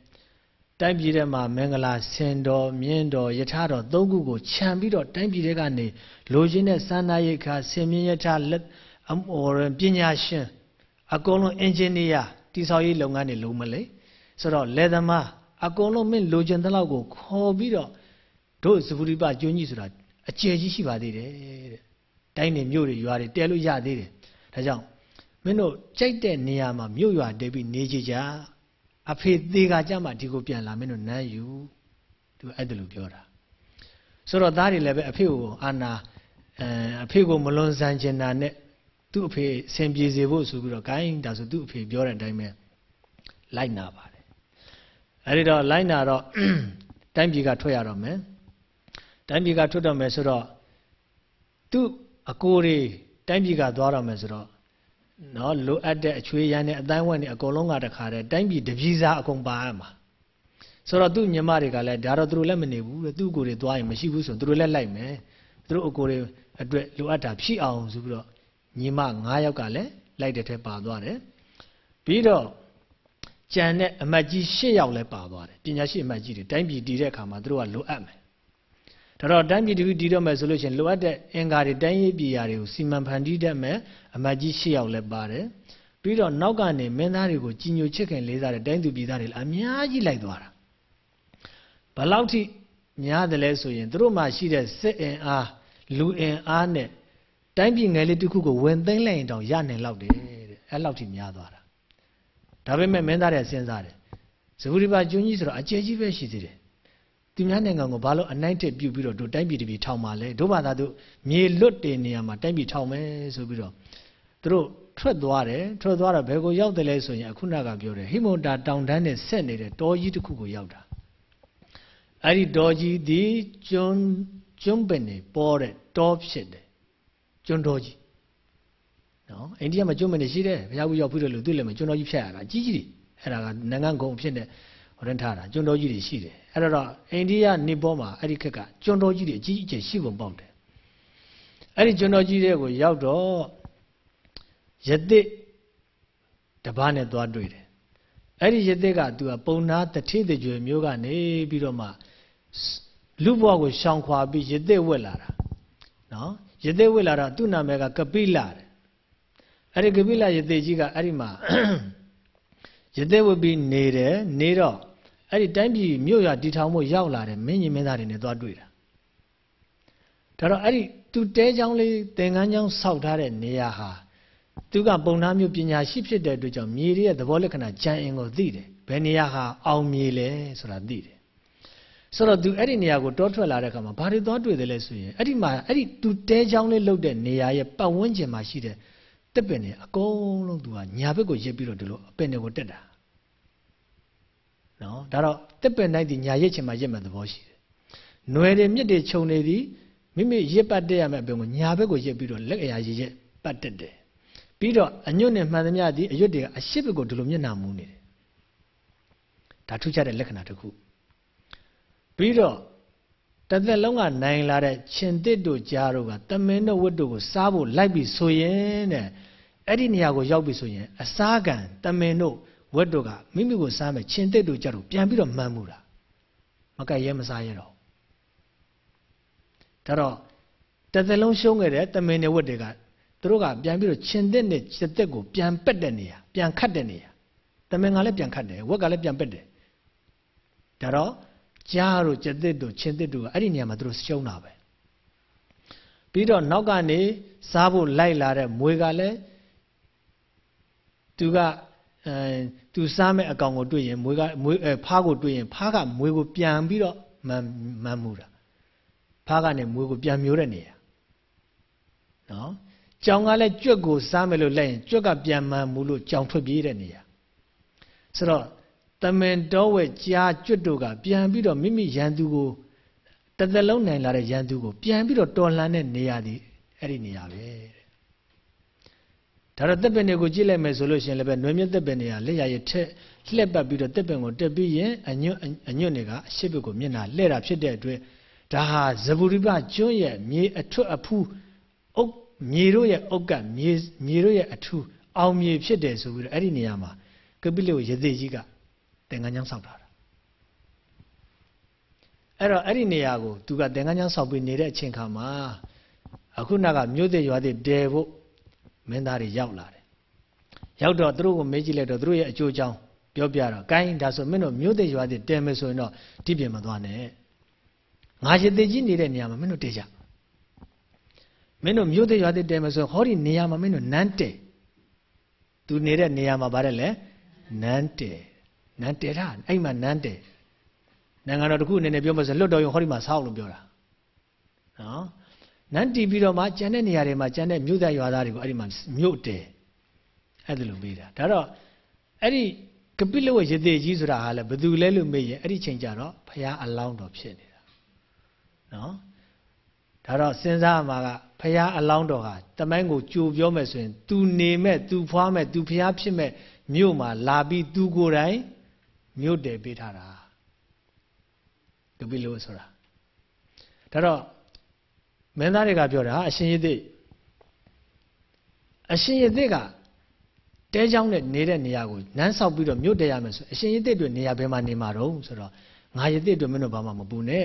တိုင်းပြည်ထဲမှာမင်္ဂလာဆင်တော်မြင်းတော်ယထာတော်သုံးခုကိုခြံပြီးတော့တိုင်းပြည်ထဲကနေလိုချင်တဲ့ဆန္ဒရိတ်ခါဆင်မြင့်ယထာလက်အမော်ပညာရှင်အကုန်လုံးအင်ဂျင်နီယာတိဆောက်ရေးလုပ်ငန်းတွေလုံးမလဲဆိုတော့လေသမားအကုန်လုံးမင်းလိုချင်တဲ့လောက်ကိုခေါ်ပြီးတော့တို့ဇဗုရိပကျွန်းကြီးဆိုတာအကျယ်ကြီးရှိပါသေးတယ်တဲ့တိုင်းနေမြို့တွေရွာတွေတဲလို့ရသေးတယ်ဒါကြောင့်မင်းတို့ကြိုက်တဲ့နေရာမှာမြို့ရွာတဲပြီးနေကြကြ အဖေသေးကကြမှာဒီကိုပြန်လာမင်းတို့နန်းယူသူအဲ့ဒါလိုပြောတာဆိုတော့သားတွေလည်းပဲအဖေကိုအာနာအဲအဖေကိုမလွန်ဆန်ကျင်တာနဲ့သူ့အဖေဆင်ပြေစေဖို့ဆိုပြီးတော့ gain ဒါဆိုသူ့အဖေပြောတဲ့အတိုင်းပဲလိုက်နာပါတယ်အဲ့ဒီတော့လိုက်နာတော့တိုင်းပြည်ကထွက်ရတော့မယ်တိုင်းပြည်ကထွက်တော့မယ်ဆိုတော့သူ့အကိုတွေတိုင်းပြည်ကသွားတော့မယ်ဆိုတော့ နော်လိုအပ်တဲ့အချွေးရမ်းတဲ့အတိုင်းဝက်နေအကုန်လုံးကတခါတည်းတိုင်းပြည်တပြည်စားအကုန်ပါရမှာဆိုတော့သူ့ညီမတွေကလည်းဒါတော့သူတို့လည်းမနေဘူးတဲ့သူ့အကိုတွေသွားရင်မရှိဘူးဆိုသူတို့လည်းလိုက်မယ်သူတို့အကိုတွေအတွက်လိုအပ်တာဖြည့်အောင်ဆိုပြီးတော့ညီမ9ယောက်ကလည်းလိုက်တဲ့ထဲပါသွားတယ်ပြီးတော့ကြံတဲ့အမတ်ကြီး10ယောက်လည်းပါသွားတယ်ပညာရှိအမတ်ကြီးတွေတိုင်းပြည်တည်တဲ့အခါမှာသူတို့ကလိုအပ်မယ် ဒါတော့တိုင်းပြည်တခုတည်တော့မယ်ဆိုလို့ရှိရင်လိုအပ်တဲ့အင်္ဂါတွေတိုင်းရေးပြည်ရာတွေကိုစီမံဖန်တီးတတ်မယ်အမတ်ကြီး၈ယောက်လည်းပါတယ်ပြီးတော့နောက်ကနေမင်းသားတွေကိုကြီးညိုချစ်ခင်လေးစားတဲ့တိုင်းသူပြည်သားတွေလည်းအများကြီးလိုက်သွားတာဘလောက်ထိများတယ်လဲဆိုရင်သူတို့မှရှိတဲ့စစ်အင်အားလူအင်အားနဲ့တိုင်းပြည်ငယ်လေးတစ်ခုကိုဝင်သိမ်းလိုက်ရင်တောင်ရနိုင်လောက်တယ်တဲ့အဲ့လောက်ထိများသွားတာဒါပေမဲ့မင်းသားတွေစဉ်းစားတယ်ဇဂုရိပါကျွန်းကြီးဆိုတော့အကျယ်ကြီးပဲရှိသေးတယ် သူများနိုင်ငံကိုဘာလို့အနိုင်တက်ပြုတ်ပြီးတော့တို့တိုင်းပြည်တပြည်ထောင်ပါလဲတို့ဘာသာတို့မြေလွတ်တဲ့နေရာမှာတိုင်းပြည်ထောင်မယ်ဆိုပြီးတော့သူတို့ထွက်သွားတယ်ထွက်သွားတော့ဘယ်ကိုရောက်တယ်လဲဆိုရင်အခုနကပြောတယ်ဟိမုန်တာတောင်တန်းနဲ့ဆက်နေတဲ့တောကြီးတစ်ခုကိုရောက်တာအဲ့ဒီတောကြီးဒီကျွန်းကျွန်းပင်နေပေါ်တဲ့တောဖြစ်တယ်ကျွန်းတော်ကြီးနော်အိန္ဒိယမှာကျွန်းပင်နေရှိတယ်ဘုရားဘူးရောက်ပြီးတော့လို့သူ့လည်းမကျွန်းတော်ကြီးဖြတ်ရတာကြီးကြီးတွေအဲ့ဒါကနိုင်ငံကုံဖြစ်တဲ့ဟိုရင်ထားတာကျွန်းတော်ကြီးတွေရှိတယ်အဲ့တော့အိန္ဒိယနေပေါ်မှာအဲ့ဒီခက်ကကျွန်းတော်ကြီးတွေအကြီးအကျယ်ရှိကုန်ပေါက်တယ်အဲ့ဒီကျွန်းတော်ကြီးတွေကိုရောက်တော့ယသိတပားနဲ့သွားတွေ့တယ်အဲ့ဒီယသိကသူကပုံနာတထေးတကြွယ်မျိုးကနေပြီးတော့မှလူဘဝကိုရှောင်ခွာပြီးယသိဝက်လာတာနော်ယသိဝက်လာတော့သူ့နာမည်ကကပိလတဲ့အဲ့ဒီကပိလယသိကြီးကအဲ့ဒီမှာယသိဝက်ပြီးနေတယ်နေတော့ အဲ့ဒီတိုင်းပြည်မြို့ရတီထောင်ဖို့ရောက်လာတယ်မင်းကြီးမင်းသားတွေနဲ့သွားတွေ့တာဒါတော့အဲ့ဒီသူတဲချောင်းလေးသင်္ကန်းချောင်းဆောက်ထားတဲ့နေရာဟာသူကပုံနာမျိုးပညာရှိဖြစ်တဲ့အတွက်ကြောင့်မြေရဲ့သဘောလက္ခဏာကြံအင်ကိုသိတယ်ဘယ်နေရာဟာအောင်မြေလဲဆိုတာသိတယ်ဆိုတော့သူအဲ့ဒီနေရာကိုတောထွက်လာတဲ့အခါမှာဘာတွေသွားတွေ့တယ်လဲဆိုရင်အဲ့ဒီမှာအဲ့ဒီသူတဲချောင်းလေးလှုပ်တဲ့နေရာရဲ့ပတ်ဝန်းကျင်မှာရှိတဲ့တက်ပင်တွေအကုန်လုံးသူကညာဘက်ကိုရစ်ပြီးတော့ဒီလိုအပင်တွေကိုတက်တာ နော်ဒါတော့တက်ပင်တိုင်းဒီညာရစ်ချင်မှရစ်မဲ့သဘောရှိတယ်။ຫນွယ်တွေမြစ်တွေခြုံနေသည်မိမိရစ်ပတ်တက်ရမယ့်အပင်ကိုညာဘက်ကိုရစ်ပြီးတော့လက်အရာရစ်ရက်ပတ်တက်တယ်။ပြီးတော့အညွတ်နဲ့မှန်သမျှဒီအရွတ်တွေကအရှိဘက်ကိုဒီလိုမျက်နှာမူးနေတယ်။ဒါထူးခြားတဲ့လက္ခဏာတစ်ခု။ပြီးတော့တသက်လုံးကနိုင်လာတဲ့ရှင်တစ်တို့ကြားတို့ကတမင်တို့ဝတ်တို့ကိုစားဖို့လိုက်ပြီးဆိုရင်တဲ့အဲ့ဒီနေရာကိုရောက်ပြီဆိုရင်အစားကံတမင်တို့ ဝက်တို့ကမိမိကိုစားမယ်ချင်းတစ်တို့ကြတော့ပြန်ပြီးတော့မှန်းမှုတာမကဲရဲမစားရတော့ဒါတော့တသက်လုံးရှုံးခဲ့တဲ့တမင်နဲ့ဝက်တွေကသူတို့ကပြန်ပြီးတော့ချင်းတစ်နဲ့ချက်တစ်ကိုပြန်ပက်တဲ့နေရာပြန်ခတ်တဲ့နေရာတမင်ကလည်းပြန်ခတ်တယ်ဝက်ကလည်းပြန်ပက်တယ်ဒါတော့ကြားတို့ချက်တစ်တို့ချင်းတစ်တို့ကအဲ့ဒီနေရာမှာသူတို့ရှုံးတာပဲပြီးတော့နောက်ကနေစားဖို့လိုက်လာတဲ့မွေကလည်းသူက အဲသူစားမဲ့အကောင်ကိုတွေ့ရင်မွေးကမွေးဖားကိုတွေ့ရင်ဖားကမွေးကိုပြန်ပြီးတော့မှန်မှန်မှုတာဖားကနေမွေးကိုပြန်မျိုးတဲ့နေရာနော်ကြောင်ကလည်းကြွက်ကိုစားမယ်လို့လိုက်ရင်ကြွက်ကပြန်မှန်မှုလို့ကြောင်ထွက်ပြေးတဲ့နေရာဆိုတော့တမင်တော်ဝဲကြားကြွတ်တို့ကပြန်ပြီးတော့မိမိရန်သူကိုတသက်လုံးနိုင်လာတဲ့ရန်သူကိုပြန်ပြီးတော့တော်လှန်တဲ့နေရာဒီအဲ့ဒီနေရာပဲ ဒါတော့တက်ပင်တွေကိုကြည့်လိုက်မယ်ဆိုလို့ရှိရင်လည်းပဲနွေမြက်တက်ပင်တွေကလက်ရရထက်လှက်ပတ်ပြီးတော့တက်ပင်ကိုတက်ပြီးရင်အညွတ်အညွတ်တွေကအရှိဘက်ကိုမျက်နှာလှဲ့တာဖြစ်တဲ့အတွက်ဒါဟာဇဗုရိပကျွန်းရဲ့မြေအထွတ်အဖူးအုတ်မြေတို့ရဲ့အုတ်ကမြေမြေတို့ရဲ့အထူးအောင်မြေဖြစ်တယ်ဆိုပြီးတော့အဲ့ဒီနေရာမှာကပိလုရသေးကြီးကတင်ငန်းချောင်းဆောက်ထားတာအဲ့တော့အဲ့ဒီနေရာကိုသူကတင်ငန်းချောင်းဆောက်ပြီးနေတဲ့အချိန်ခါမှာအခုနကမြို့တဲ့ရွာတဲ့တဲဖို့ မင်းသားတွေရောက်လာတယ်ရောက်တော့သူတို့ကိုမေးကြည့်လိုက်တော့သူတို့ရဲ့အကျိုးအကြောင်းပြောပြတော့ဂိုင်းဒါဆိုမင်းတို့မြို့တဲ့ရွာတဲ့တဲမယ်ဆိုရင်တော့ဒီပြင်မသွားနဲ့ငါရည်သေးကြီးနေတဲ့နေရာမှာမင်းတို့တဲကြမင်းတို့မြို့တဲ့ရွာတဲ့တဲမယ်ဆိုရင်ဟောဒီနေရာမှာမင်းတို့နန်းတဲသူနေတဲ့နေရာမှာဗါတယ်လေနန်းတဲနန်းတဲတာအဲ့မှာနန်းတဲနိုင်ငံတော်တခုအနေနဲ့ပြောမှဆိုလွတ်တော်ရုံဟောဒီမှာဆောက်လို့ပြောတာနော် နန်းတီးပြီးတော့မှကျန်တဲ့နေရာတွေမှာကျန်တဲ့မြို့သားရွာသားတွေကိုအဲ့ဒီမှာမြို့တဲအဲ့ဒါလိုမေးတာဒါတော့အဲ့ဒီကပိလဝရသေးကြီးဆိုတာဟာလည်းဘယ်သူလဲလို့မေးရင်အဲ့ဒီချိန်ကျတော့ဖရာအလောင်းတော်ဖြစ်နေတာနော်ဒါတော့စဉ်းစားမှာကဖရာအလောင်းတော်ဟာတမိုင်းကိုကြိုပြောမယ်ဆိုရင် तू နေမဲ့ तू ဖွားမဲ့ तू ဖရာဖြစ်မဲ့မြို့မှာလာပြီး तू ကိုယ်တိုင်မြို့တယ်ပေးထားတာကပိလဝဆိုတာဒါတော့ မင်းသားတွေကပြောတာအရှင်ရသေးအရှင်ရသေးကတဲချောင်းနဲ့နေတဲ့နေရာကိုနန်းဆောက်ပြီးတော့မြို့တရမယ်ဆိုအရှင်ရသေးတွေနေရာဘယ်မှာနေမှာတော့ဆိုတော့ငါရသေးတွေမင်းတို့ဘာမှမပူနဲ့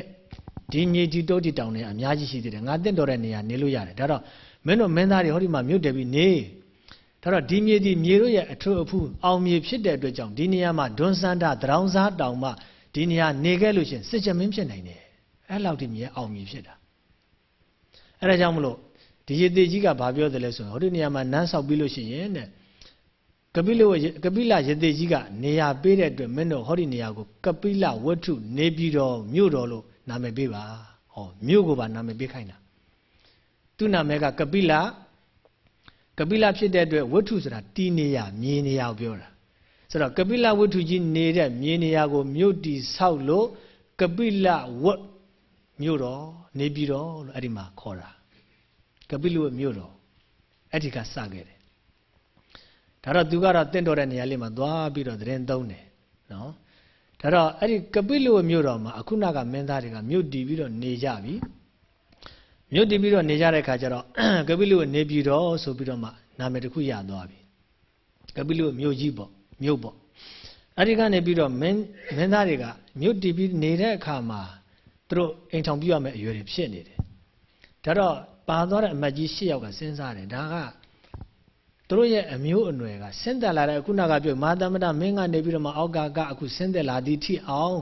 ဒီမြေဒီတိုးဒီတောင်တွေအများကြီးရှိသေးတယ်ငါတင့်တော်တဲ့နေရာနေလို့ရတယ်ဒါတော့မင်းတို့မင်းသားတွေဟောဒီမှာမြို့တယ်ပြီးနေဒါတော့ဒီမြေဒီမြေတို့ရဲ့အထွတ်အဖူးအောင်မြေဖြစ်တဲ့အတွက်ကြောင့်ဒီနေရာမှာဒွန်းစန္ဒတရောင်စားတောင်မှဒီနေရာနေခဲ့လို့ရှင်စစ်ချက်မင်းဖြစ်နိုင်တယ်အဲ့လောက်ဒီမြေအောင်မြေဖြစ်တာ အဲ့ဒါကြောင့်မလို့ဒီရေသေးကြီးကဘာပြောတယ်လဲဆိုရင်ဟိုဒီနေရာမှာနန်းဆောက်ပြီးလို့ရှိရင်တဲ့ကပိလကပိလရေသေးကြီးကနေရာပေးတဲ့အတွက်မင်းတို့ဟောဒီနေရာကိုကပိလဝတ္ထုနေပြီးတော့မြို့တော်လို့နာမည်ပေးပါဟောမြို့ကိုပါနာမည်ပေးခိုင်းတာသူ့နာမည်ကကပိလကပိလဖြစ်တဲ့အတွက်ဝတ္ထုဆိုတာတီးနေရမြေနေရကိုပြောတာဆိုတော့ကပိလဝတ္ထုကြီးနေတဲ့မြေနေရကိုမြို့တီဆောက်လို့ကပိလဝတ်မြို့တော်နေပြည်တော်လို့အဲ့ဒီမှာခေါ်တာ ကပိလုမြို့တော်အဲ့ဒီကစခဲ့တယ်ဒါတော့သူကတော့တင့်တော်တဲ့နေရာလေးမှာသွားပြီးတော့သတင်းသုံးတယ်နော်ဒါတော့အဲ့ဒီကပိလုမြို့တော်မှာအခုနကမင်းသားတွေကမြို့တည်ပြီးတော့နေကြပြီမြို့တည်ပြီးတော့နေကြတဲ့ခါကျတော့ကပိလုနေပြည်တော်ဆိုပြီးတော့မှနာမည်တစ်ခုရသွားပြီကပိလုမြို့ကြီးပေါ့မြို့ပေါ့အဲ့ဒီကနေပြီးတော့မင်းမင်းသားတွေကမြို့တည်ပြီးနေတဲ့အခါမှာသူတို့အိမ်ထောင်ပြရမယ့်အရွယ်တွေဖြစ်နေတယ်ဒါတော့ ပါသွားတဲ့အမတ်ကြီး၈ယောက်ကစဉ်းစားတယ်ဒါကသူတို့ရဲ့အမျိုးအနွယ်ကဆင်းသက်လာတဲ့အခုနကပြောမာသမတမင်းကနေပြီးတော့မှအောက်ကကအခုဆင်းသက်လာသည်ထိအောင်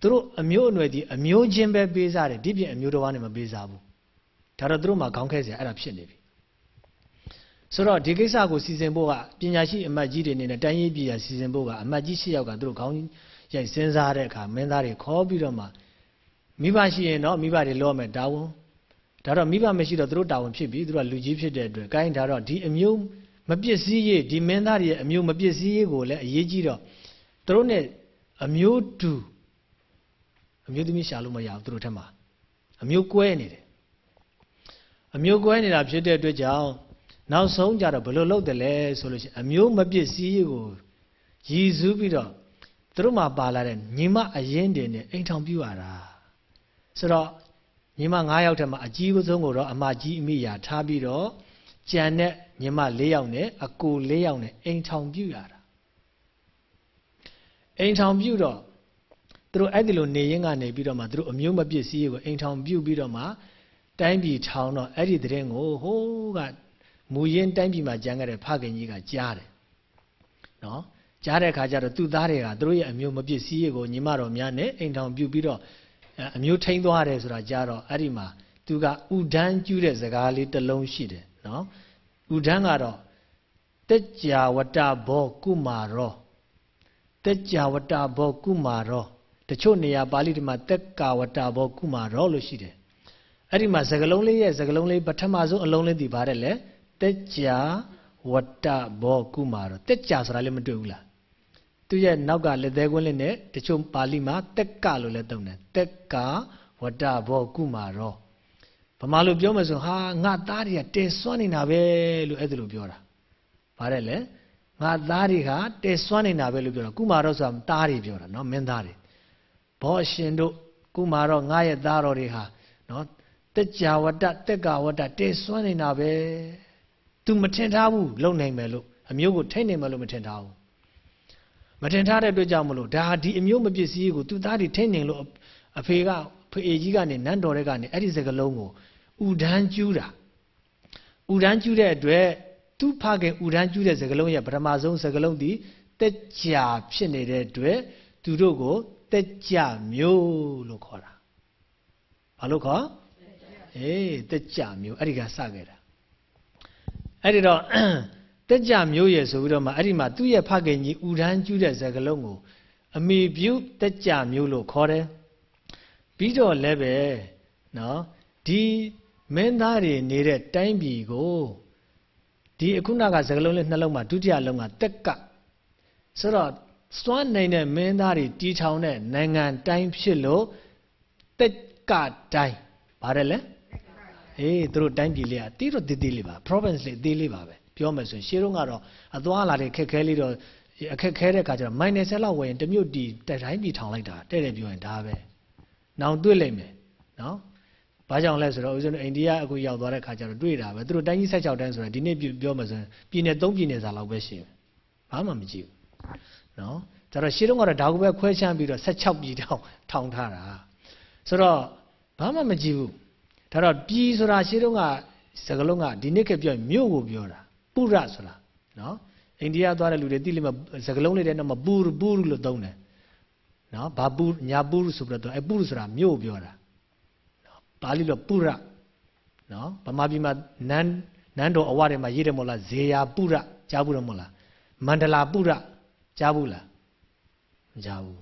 သူတို့အမျိုးအနွယ်ကြီးအမျိုးချင်းပဲပေးစားတယ်ဒီပြင်အမျိုးတော်ဘာနဲ့မပေးစားဘူးဒါတော့သူတို့မှာခေါင်းခဲစရာအဲ့ဒါဖြစ်နေပြီဆိုတော့ဒီကိစ္စကိုစီစဉ်ဖို့ကပညာရှိအမတ်ကြီးတွေနေနဲ့တိုင်းရေးပြည်ရာစီစဉ်ဖို့ကအမတ်ကြီး၈ယောက်ကသူတို့ခေါင်းရိုက်စဉ်းစားတဲ့အခါမင်းသားတွေခေါ်ပြီးတော့မှမိဘရှိရင်တော့မိဘတွေလောမယ်တာဝန် ဒါတော့မိဘမရှိတော့သူတို့တာဝန်ဖြစ်ပြီသူတို့ကလူကြီးဖြစ်တဲ့အတွက်ကိုင်းဒါတော့ဒီအမျိုးမပစ္စည်းရေးဒီမင်းသားတွေရဲ့အမျိုးမပစ္စည်းရေးကိုလည်းအရေးကြီးတော့သူတို့ ਨੇ အမျိုးတူအမျိုးသမီးရှာလို့မရဘူးသူတို့ထက်မှာအမျိုးကွဲနေတယ်အမျိုးကွဲနေတာဖြစ်တဲ့အတွက်ကြောင့်နောက်ဆုံးကြတော့ဘယ်လိုလုပ်တယ်လဲဆိုလို့ရှိရင်အမျိုးမပစ္စည်းရေးကိုရည်စူးပြီးတော့သူတို့မှာပါလာတဲ့ညီမအရင်တင်နဲ့အိမ်ထောင်ပြရတာဆိုတော့ ညီမ9ယောက်ထက်မှာအကြီးဆုံးကိုတော့အမကြီးအမိယာထားပြီးတော့ကြံတဲ့ညီမ၄ယောက်နဲ့အကို၄ယောက်နဲ့အိမ်ထောင်ပြုရတာအိမ်ထောင်ပြုတော့သူတို့အဲ့ဒီလိုနေရင်းကနေပြီးတော့မှသူတို့အမျိုးမပစ္စည်းကိုအိမ်ထောင်ပြုပြီးတော့မှတိုင်းပြည်ထောင်တော့အဲ့ဒီတဲ့င်းကိုဟိုးကမူရင်းတိုင်းပြည်မှာကြံခဲ့တဲ့ဖခင်ကြီးကကြားတယ်နော်ကြားတဲ့ခါကျတော့သူ့သားတွေကသူတို့ရဲ့အမျိုးမပစ္စည်းကိုညီမတော်များနဲ့အိမ်ထောင်ပြုပြီးတော့ အမျိုးထိန်းသွားတယ်ဆိုတာကြားတော့အဲ့ဒီမှာသူကဥဒန်းကျူးတဲ့စကားလေးတစ်လုံးရှိတယ်နော်ဥဒန်းကတော့တက်ကြဝတ္တဘောကုမာရောတက်ကြဝတ္တဘောကုမာရောတချို့နေရာပါဠိတွေမှာတက်ကဝတ္တဘောကုမာရောလို့ရှိတယ်အဲ့ဒီမှာစကလုံးလေးရဲ့စကလုံးလေးပထမဆုံးအလုံးလေးဒီပါတယ်လေတက်ကြဝတ္တဘောကုမာရောတက်ကြဆိုတာလည်းမတွေ့ဘူးလား သူရဲ့နောက်ကလက်သေးကွင်းလေးနဲ့တချို့ပါဠိမှာတက်ကလို့လည်းသုံးတယ်တက်ကဝတ္တဘောကုမာရောဗမာလိုပြောမယ်ဆိုဟာငါသားတွေကတဲစွမ်းနေတာပဲလို့အဲ့ဒါလိုပြောတာဗါတယ်လေငါသားတွေကတဲစွမ်းနေတာပဲလို့ပြောတာကုမာရောဆိုတာသားတွေပြောတာเนาะမင်းသားတွေဘောအရှင်တို့ကုမာရောငါရဲ့သားတော်တွေဟာเนาะတက်ကြဝတ္တတက်ကဝတ္တတဲစွမ်းနေတာပဲ तू မထင်ထားဘူးလုံနိုင်မယ်လို့အမျိုးကိုထိတ်နိုင်မယ်လို့မထင်ထားဘူး မထင်ထားတဲ့အတွက်ကြောင့်မလို့ဒါဒီအမျိုးမပစ္စည်းကိုသူသားတွေထိတ်နေလို့အဖေကဖေကြီးကနေနန်းတော်တဲ့ကနေအဲ့ဒီစကလုံးကိုဥဒန်းကျူးတာဥဒန်းကျူးတဲ့အတွက်သူဖခင်ဥဒန်းကျူးတဲ့စကလုံးရဲ့ပထမဆုံးစကလုံးဒီတက်ကြဖြစ်နေတဲ့အတွက်သူတို့ကိုတက်ကြမျိုးလို့ခေါ်တာဘာလို့ခေါ်အေးတက်ကြမျိုးအဲ့ဒီကစခဲ့တာအဲ့ဒီတော့ တက်ကြမျိုးရဲ့ဆိုပြီးတော့မှအဲ့ဒီမှာသူ့ရဲ့ဖခင်ကြီးဥဒန်းကျူးတဲ့စကလုံးကိုအမိပြုတက်ကြမျိုးလို့ခေါ်တယ်ပြီးတော့လည်းပဲနော်ဒီမင်းသားတွေနေတဲ့တိုင်းပြည်ကိုဒီအခုနကစကလုံးလေးနှလုံးမှာဒုတိယလုံးကတက်ကဆိုတော့စွမ်းနိုင်တဲ့မင်းသားတွေတီထောင်တဲ့နိုင်ငံတိုင်းဖြစ်လို့တက်ကတိုင်းပါတယ်လေအေးသူတို့တိုင်းပြည်လေးကတီးတော့တည်တည်လေးပါ province လေးအသေးလေးပါပဲ ပြောမယ်ဆိုရင်ရှေးတုန်းကတော့အသွားလာတဲ့ခက်ခဲလေးတော့အခက်ခဲတဲ့ခါကျတော့ minus လောက်ဝယ်ရင်တမျိုးတီတိုင်းပြည်ထောင်လိုက်တာတဲ့တဲ့ပြောရင်ဒါပဲနောင်တွေ့လိမ့်မယ်နော်ဘာကြောင့်လဲဆိုတော့ဦးဇင်းတို့အိန္ဒိယအခုရောက်သွားတဲ့ခါကျတော့တွေ့တာပဲသူတို့တိုင်းကြီး16တန်းဆိုတော့ဒီနေ့ပြောမှဆိုရင်ပြည်နယ်3ပြည်နယ်စာလောက်ပဲရှိတယ်ဘာမှမကြည့်ဘူးနော်ဒါတော့ရှင်းတော့ကတော့ဒါကိုပဲခွဲချမ်းပြီးတော့16ပြည်တောင်ထောင်ထားတာဆိုတော့ဘာမှမကြည့်ဘူးဒါတော့ပြည်ဆိုတာရှင်းတော့ကစကလုံးကဒီနေ့ခေတ်ပြောရင်မြို့ကိုပြောတာ ပုရဆိုတာနော်အိန္ဒိယသွားတဲ့လူတွေသိလိမ့်မယ်စကလုံးလေးတဲ့နောက်မှာပူပူလို့သုံးတယ်နော်ဘာပူညာပူဆိုပြီးတော့အဲပူဆိုတာမြို့ပြောတာပါဠိလိုပုရနော်ဗမာပြည်မှာနန်းနန်းတော်အဝထဲမှာရေးတယ်မို့လားဇေယပုရကြားဘူးတော့မို့လားမန္တလာပုရကြားဘူးလားမကြားဘူး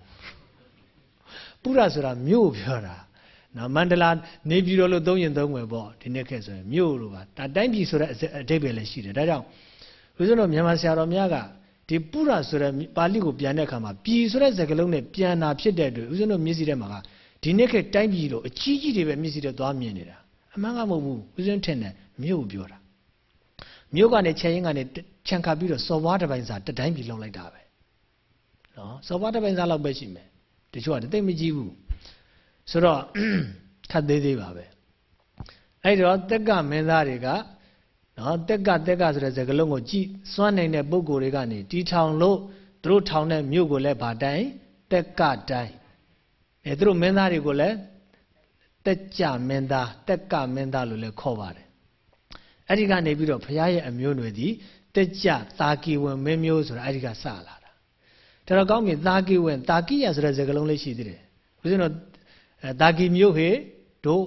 ပုရဆိုတာမြို့ပြောတာ နော်မန္တလာနေပြည်တော်လို့သုံးရင်သုံးမယ်ပေါ့ဒီနေ့ခေတ်ဆိုရင်မြို့လို့ပါဒါတိုင်းပြည်ဆိုတဲ့အဓိပ္ပာယ်လည်းရှိတယ်ဒါကြောင့်ဦးဇင်းတို့မြန်မာဆရာတော်များကဒီပုရဆိုတဲ့ပါဠိကိုပြန်တဲ့အခါမှာပြည်ဆိုတဲ့စကားလုံးနဲ့ပြန်တာဖြစ်တဲ့အတွက်ဦးဇင်းတို့မျက်စိထဲမှာကဒီနေ့ခေတ်တိုင်းပြည်လို့အကြီးကြီးတွေပဲမျက်စိထဲသွားမြင်နေတာအမှန်ကမဟုတ်ဘူးဦးဇင်းထင်တယ်မြို့ပြောတာမြို့ကနေခြေရင်ကနေခြံခါပြီးတော့စော်ဘွားတစ်ပိုင်းစာတတိုင်းပြည်လောက်လိုက်တာပဲနော်စော်ဘွားတစ်ပိုင်းစာလောက်ပဲရှိမယ်တချို့ကတိတ်မကြည့်ဘူး ဆိုတော့ခတ်သေးသေးပါပဲအဲ့တော့တက်ကမင်းသားတွေကနော်တက်ကတက်ကဆိုတဲ့စကားလုံးကိုကြည့်စွမ်းနိုင်တဲ့ပုံကိုယ်တွေကနေတီထောင်လို့သူတို့ထောင်တဲ့မြို့ကိုလည်းဗာတိုင်းတက်ကတိုင်းအဲသူတို့မင်းသားတွေကိုလည်းတက်ကြမင်းသားတက်ကမင်းသားလို့လည်းခေါ်ပါတယ်အဲ့ဒီကနေပြီးတော့ဘုရားရဲ့အမျိုးနွယ်ဒီတက်ကြသာကီဝင်မင်းမျိုးဆိုတာအဲ့ဒီကစလာတာဒါတော့ကောင်းပြီသာကီဝင်သာကိယဆိုတဲ့စကားလုံးလေးရှိသေးတယ်ဦးဇင်းတို့ သာကီမျိုးဟေတို့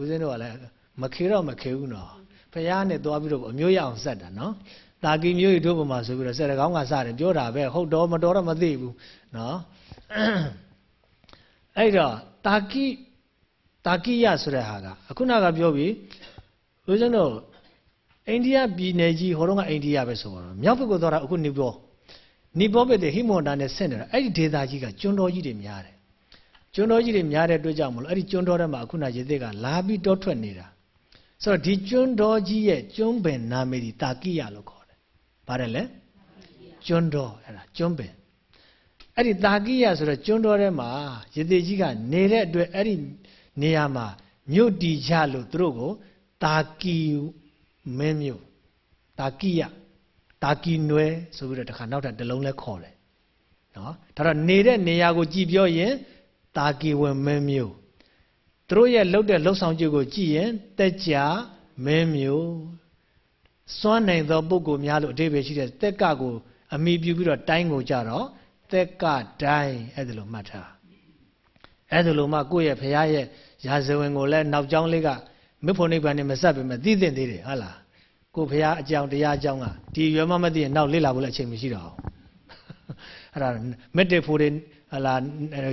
ဦးဇင်းတို့ကလည်းမခေတော့မခေဘူးနော်ဘုရားနဲ့သွားပြီးတော့အမျိုးရအောင်ဆက်တာနော်တာကီမျိုးရီတို့ပမာဆိုပြီးတော့ဆက်တကောင်းကစတယ်ပြောတာပဲဟုတ်တော့မတော်တော့မသိဘူးနော်အဲ့တော့တာကီတာကီယဆိုတဲ့ဟာကအခုနကပြောပြီးဦးဇင်းတို့အိန္ဒိယပြည်နယ်ကြီးဟိုတော့ကအိန္ဒိယပဲဆိုတော့မြောက်ဘက်ကိုသွားတာအခုနီပေါ နီပေါဘက်တည်းဟိမွန်တာနဲ့ဆင့်နေတာအဲ့ဒီဒေသကြီးကကျွန်းတော်ကြီးတွေများတယ်ကျွန်းတော်ကြီးတွေများတဲ့အတွက်ကြောင့်မလို့အဲ့ဒီကျွန်းတော်ထဲမှာအခုနရေသေးကလာပြီးတောထွက်နေတာဆိုတော့ဒီကျွန်းတော်ကြီးရဲ့ကျွန်းပင်နာမည်ဒီတာကိယလို့ခေါ်တယ်။ဘာတယ်လဲကျွန်းတော်အဲ့ဒါကျွန်းပင်အဲ့ဒီတာကိယဆိုတော့ကျွန်းတော်ထဲမှာရေသေးကြီးကနေတဲ့အတွက်အဲ့ဒီနေရာမှာမြို့တီချလို့သူတို့ကိုတာကီမင်းမြို့တာကိယ တာကီနွယ်ဆိုပြီးတော့တခါနောက်ထပ်တစ်လုံးလဲခေါ်တယ်နော်ဒါတော့နေတဲ့နေရာကိုကြည်ပြောရင်တာကီဝင်မင်းမျိုးသူတို့ရဲ့လှုပ်တဲ့လှုပ်ဆောင်ချက်ကိုကြည့်ရင်တက်ကြမင်းမျိုးစွမ်းနိုင်သောပုဂ္ဂိုလ်များလို့အဓိပ္ပာယ်ရှိတဲ့တက်ကကိုအမိပြုပြီးတော့တိုင်းကိုကြတော့တက်ကတိုင်းအဲ့ဒါလိုမှတ်ထားအဲ့ဒါလိုမှကိုယ့်ရဲ့ဖရာရဲ့ရာဇဝင်ကိုလည်းနောက်ကျောင်းလေးကမဖို့နိဗ္ဗာန်နဲ့မဆက်ပေမဲ့သိသိသေးတယ်ဟုတ်လား ကိုဖရာအကြောင်းတရားအကြောင်းကဒီရွယ်မမသိရင်နောက်လေ့လာဖို့လည်းအချိန်မရှိတော့ဘူးအဲ့ဒါမက်တစ်ဖို့တွေဟလာ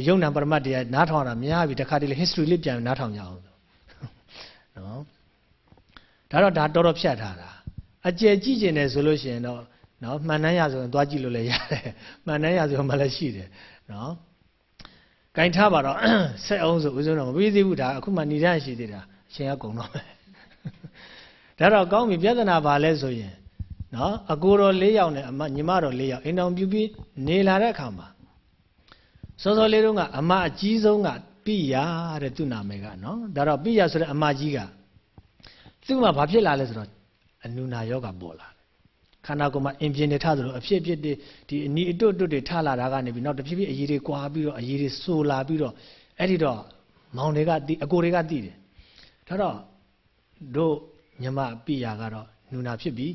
ယုံနာပရမတ်တရားနားထောင်တာများပြီတခါတလေ history လေးပြန်နားထောင်ကြအောင်နော်ဒါတော့ဒါတော်တော်ဖြတ်ထားတာအကျယ်ကြည့်ကျင်တယ်ဆိုလို့ရှိရင်တော့နော်မှန်တမ်းရဆိုရင်သွားကြည့်လို့လည်းရတယ်မှန်တမ်းရဆိုရင်မှလည်းရှိတယ်နော်ဂိုင်ထားပါတော့ဆက်အောင်ဆိုဦးဇုံတော့မပြီးသေးဘူးဒါအခုမှဏိဒန်းရှိသေးတာအချိန်ကကုန်တော့မယ် ဒါတော့ကောင်းပြီပြဿနာပါလဲဆိုရင်နော်အကိုတော်၄ယောက်နဲ့အမညီမတော်၄ယောက်အိမ်တော်ပြုပြီးနေလာတဲ့အခါမှာစောစောလေးတုန်းကအမအကြီးဆုံးကပိယတဲ့သူ့နာမည်ကနော်ဒါတော့ပိယဆိုတဲ့အမကြီးကသူ့မှာဘာဖြစ်လာလဲဆိုတော့အနုနာယောဂပေါ်လာတယ်ခန္ဓာကိုယ်မှာအင်ပြင်းနေထသလိုအဖြစ်ဖြစ်တွေဒီအနီအတွတ်တွတ်တွေထလာတာကနေပြီးနောက်တစ်ဖြည်းဖြည်းအရေးတွေကွာပြီးတော့အရေးတွေဆိုလာပြီးတော့အဲ့ဒီတော့မောင်တွေကတိအကိုတွေကတိတယ်ဒါတော့တို့ မြမပိယကတော့နုနာဖြစ်ပြီ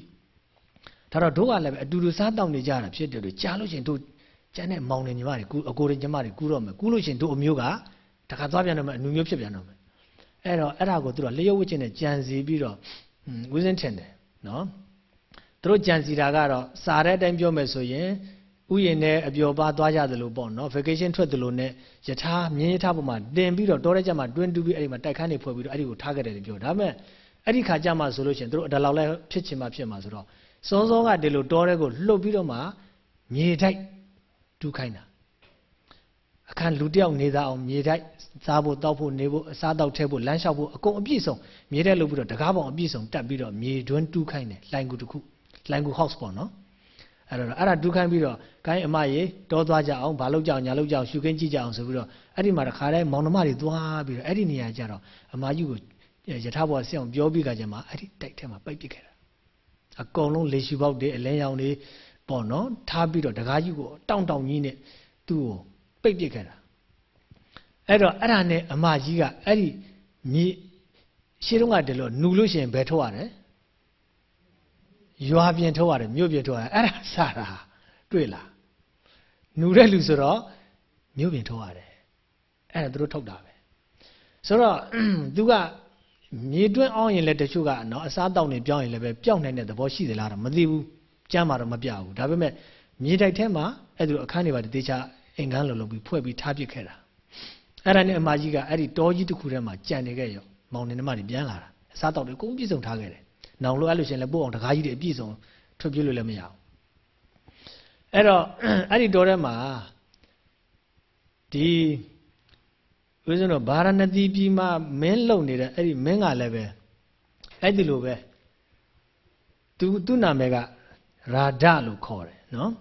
ဒါတော့တို့ကလည်းပဲအတူတူစားတောက်နေကြတာဖြစ်တယ်လို့ကြားလို့ရှိရင်တို့ကျန်တဲ့မောင်နေညီမတွေကူအကိုတွေညီမတွေကူတော့မယ်ကူလို့ရှိရင်တို့အမျိုးကတခါသွားပြန်တော့မယ်အနူမျိုးဖြစ်ပြန်တော့မယ်အဲ့တော့အဲ့ဒါကိုသူတို့လျှို့ဝှက်ခြင်းနဲ့ကြံစီပြီးတော့ဝိဇင်းထင်တယ်နော်သူတို့ကြံစီတာကတော့စာတဲ့အတိုင်းပြောမယ်ဆိုရင်ဥယျာဉ်နဲ့အပျော်ပါသွားကြသလိုပေါ့နော် vacation ထွက်သလိုနဲ့ယထာမြင်းယထာပေါ်မှာတင်ပြီးတော့တောထဲကျမှတွင်းတူးပြီးအဲ့ဒီမှာတိုက်ခန်းတွေဖွဲ့ပြီးတော့အဲ့ဒီကိုထားခဲ့တယ်လို့ပြောဒါပေမဲ့ အဲ့ဒီခါကျမှဆိုလို့ရှိရင်တို့အတလောက်လဲဖြစ်ချင်မှဖြစ်မှာဆိုတော့စောစောကဒီလိုတောထဲကိုလှုပ်ပြီးတော့မှမြေတိုက်တူးခိုင်းတာအခန်းလူတယောက်နေသားအောင်မြေတိုက်စားဖို့တောက်ဖို့နေဖို့အစားတောက်ထဲဖို့လမ်းလျှောက်ဖို့အကုန်အပြည့်စုံမြေတိုက်လုပ်ပြီးတော့တကားပေါင်အပြည့်စုံတက်ပြီးတော့မြေတွင်းတူးခိုင်းတယ်လိုင်ကူတစ်ခုလိုင်ကူ house ပေါ့နော်အဲ့တော့အဲ့ဒါတူးခိုင်းပြီးတော့ဂိုင်းအမရေတောသွားကြအောင်ဘာလုပ်ကြအောင်ညာလုပ်ကြအောင်ရှုခင်းကြည့်ကြအောင်ဆိုပြီးတော့အဲ့ဒီမှာတခါတည်းမောင်နှမတွေသွားပြီးတော့အဲ့ဒီနေရာကျတော့အမကြီးကို ယထာဘောဆင်းအောင်ပြောပြီးကြကြမှာအဲ့ဒီတိုက်ထဲမှာပိတ်ပစ်ခဲ့တာအကုန်လုံးလေရှူပေါက်တွေအလဲရောင်တွေပေါ့နော်ထားပြီးတော့တကားကြီးကိုတောင့်တောင့်ကြီးနဲ့သူ့ကိုပိတ်ပစ်ခဲ့တာအဲ့တော့အဲ့ဒါနဲ့အမကြီးကအဲ့ဒီမြေရှင်းတော့ကတည်းကနူလို့ရှိရင်ဘယ်ထုတ်ရတယ်ရွာပြင်ထုတ်ရတယ်မြို့ပြင်ထုတ်ရတယ်အဲ့ဒါစတာတွေ့လားနူတဲ့လူဆိုတော့မြို့ပြင်ထုတ်ရတယ်အဲ့ဒါသူတို့ထုတ်တာပဲဆိုတော့သူက မြေတွင်းအောင်ရင်လည်းတချို့ကနော်အစားတောက်နေပြောင်းရင်လည်းပဲပျောက်နိုင်တဲ့သဘောရှိသလားတော့မသိဘူးကြမ်းမှာတော့မပြဘူးဒါပေမဲ့မြေတိုက်ထဲမှာအဲ့ဒါအခန်းတွေပါတေချာအင်္ဂန်းလိုလုပ်ပြီးဖွဲ့ပြီးထားပစ်ခဲ့တာအဲ့ဒါနဲ့အမကြီးကအဲ့ဒီတောကြီးတစ်ခုထဲမှာကြံနေခဲ့ရောမောင်နေနှမတွေပြန်လာတာအစားတောက်တွေအကုန်ပြည့်စုံထားခဲ့တယ်နောင်လို့အဲ့လိုရှင်လည်းပို့အောင်တကားကြီးတွေအပြည့်စုံထွက်ပြေးလို့လည်းမရဘူးအဲ့တော့အဲ့ဒီတောထဲမှာဒီ ဦးဇင်းတို့ဗာရဏသီပြည်မှာမင်းလုံနေတဲ့အဲ့ဒီမင်းကလည်းပဲအဲ့ဒီလိုပဲသူသူ့နာမည်ကရာဒလို့ခေါ်တယ်နော်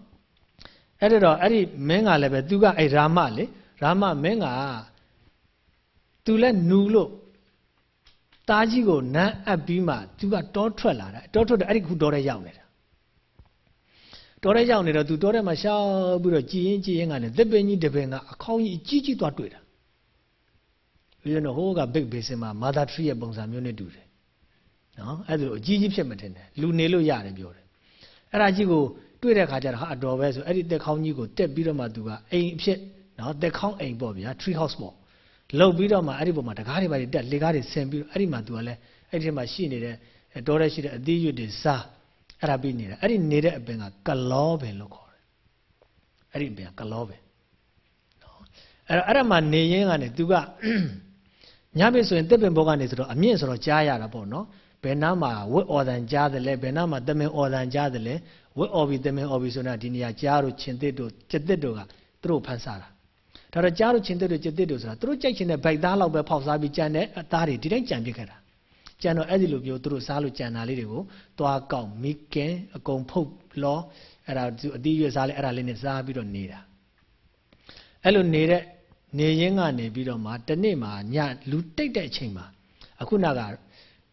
အဲ့ဒါတော့အဲ့ဒီမင်းကလည်းပဲသူကအဲ့ရာမလေရာမမင်းကသူလည်းနူလို့တားကြီးကိုနမ်းအပ်ပြီးမှသူကတောထွက်လာတာတောထွက်တယ်အဲ့ဒီခုတောထဲရောက်နေတာတောထဲရောက်နေတော့သူတောထဲမှာရှောက်ပြီးတော့ကြည်ရင်ကြည်ရင်ကနေသစ်ပင်ကြီးတစ်ပင်ကအခေါင်းကြီးအကြီးကြီးသွားတွေ့တာ ပြီးတော့ဟိုးက big basin မှာ mother tree ရဲ့ပုံစံမျိုးနဲ့တူတယ်နော်အဲ့ဒါလိုအကြီးကြီးဖြစ်မထင်တယ်လူနေလို့ရတယ်ပြောတယ်အဲ့ဒါကြီးကိုတွေ့တဲ့ခါကျတော့ဟာအတော်ပဲဆိုအဲ့ဒီတက်ခေါင်းကြီးကိုတက်ပြီးတော့မှသူကအိမ်အဖြစ်နော်တက်ခေါင်းအိမ်ပေါ့ဗျာ tree house ပေါ့လှုပ်ပြီးတော့မှအဲ့ဒီပုံမှာတကားတွေပါတက်လေကားတွေဆင်ပြီးတော့အဲ့ဒီမှာသူကလည်းအဲ့ဒီထဲမှာရှိနေတဲ့တောထဲရှိတဲ့အသီးရွက်တွေစားအဲ့ဒါပြီးနေတာအဲ့ဒီနေတဲ့အပင်ကကလောပင်လို့ခေါ်တယ်အဲ့ဒီအပင်ကကလောပင်နော်အဲ့တော့အဲ့ဒါမှနေရင်းကနေသူက ညဘက်ဆိုရင်တက်ပင်ဘောကနေဆိုတော့အမြင့်ဆိုတော့ကြားရတာပေါ့နော်ဘယ်နားမှာဝက်အော်တန်ကြားတယ်လဲဘယ်နားမှာတမင်အော်တန်ကြားတယ်လဲဝက်အော်ဘီတမင်အော်ဘီဆိုတာဒီနေရာကြားတို့ချင်းတစ်တို့ကျက်တစ်တို့ကသူတို့ဖန်ဆာတာဒါတော့ကြားတို့ချင်းတစ်တို့ကျက်တစ်တို့ဆိုတာသူတို့ကြိုက်ချင်တဲ့ဗိုက်သားလောက်ပဲဖောက်စားပြီးကြံတဲ့အသားတွေဒီတိုင်းကြံပြစ်ခဲ့တာကြံတော့အဲ့ဒီလိုမျိုးသူတို့စားလို့ကြံတာလေးတွေကိုသွားကောက်မိကင်အကုန်ဖုတ်လောအဲ့ဒါသူအတီးရွက်စားလဲအဲ့ဒါလေးနဲ့စားပြီးတော့နေတာအဲ့လိုနေတဲ့ နေရင်းကနေပြီးတော့မှတနေ့မှာညလူတိတ်တဲ့အချိန်မှာအခုနက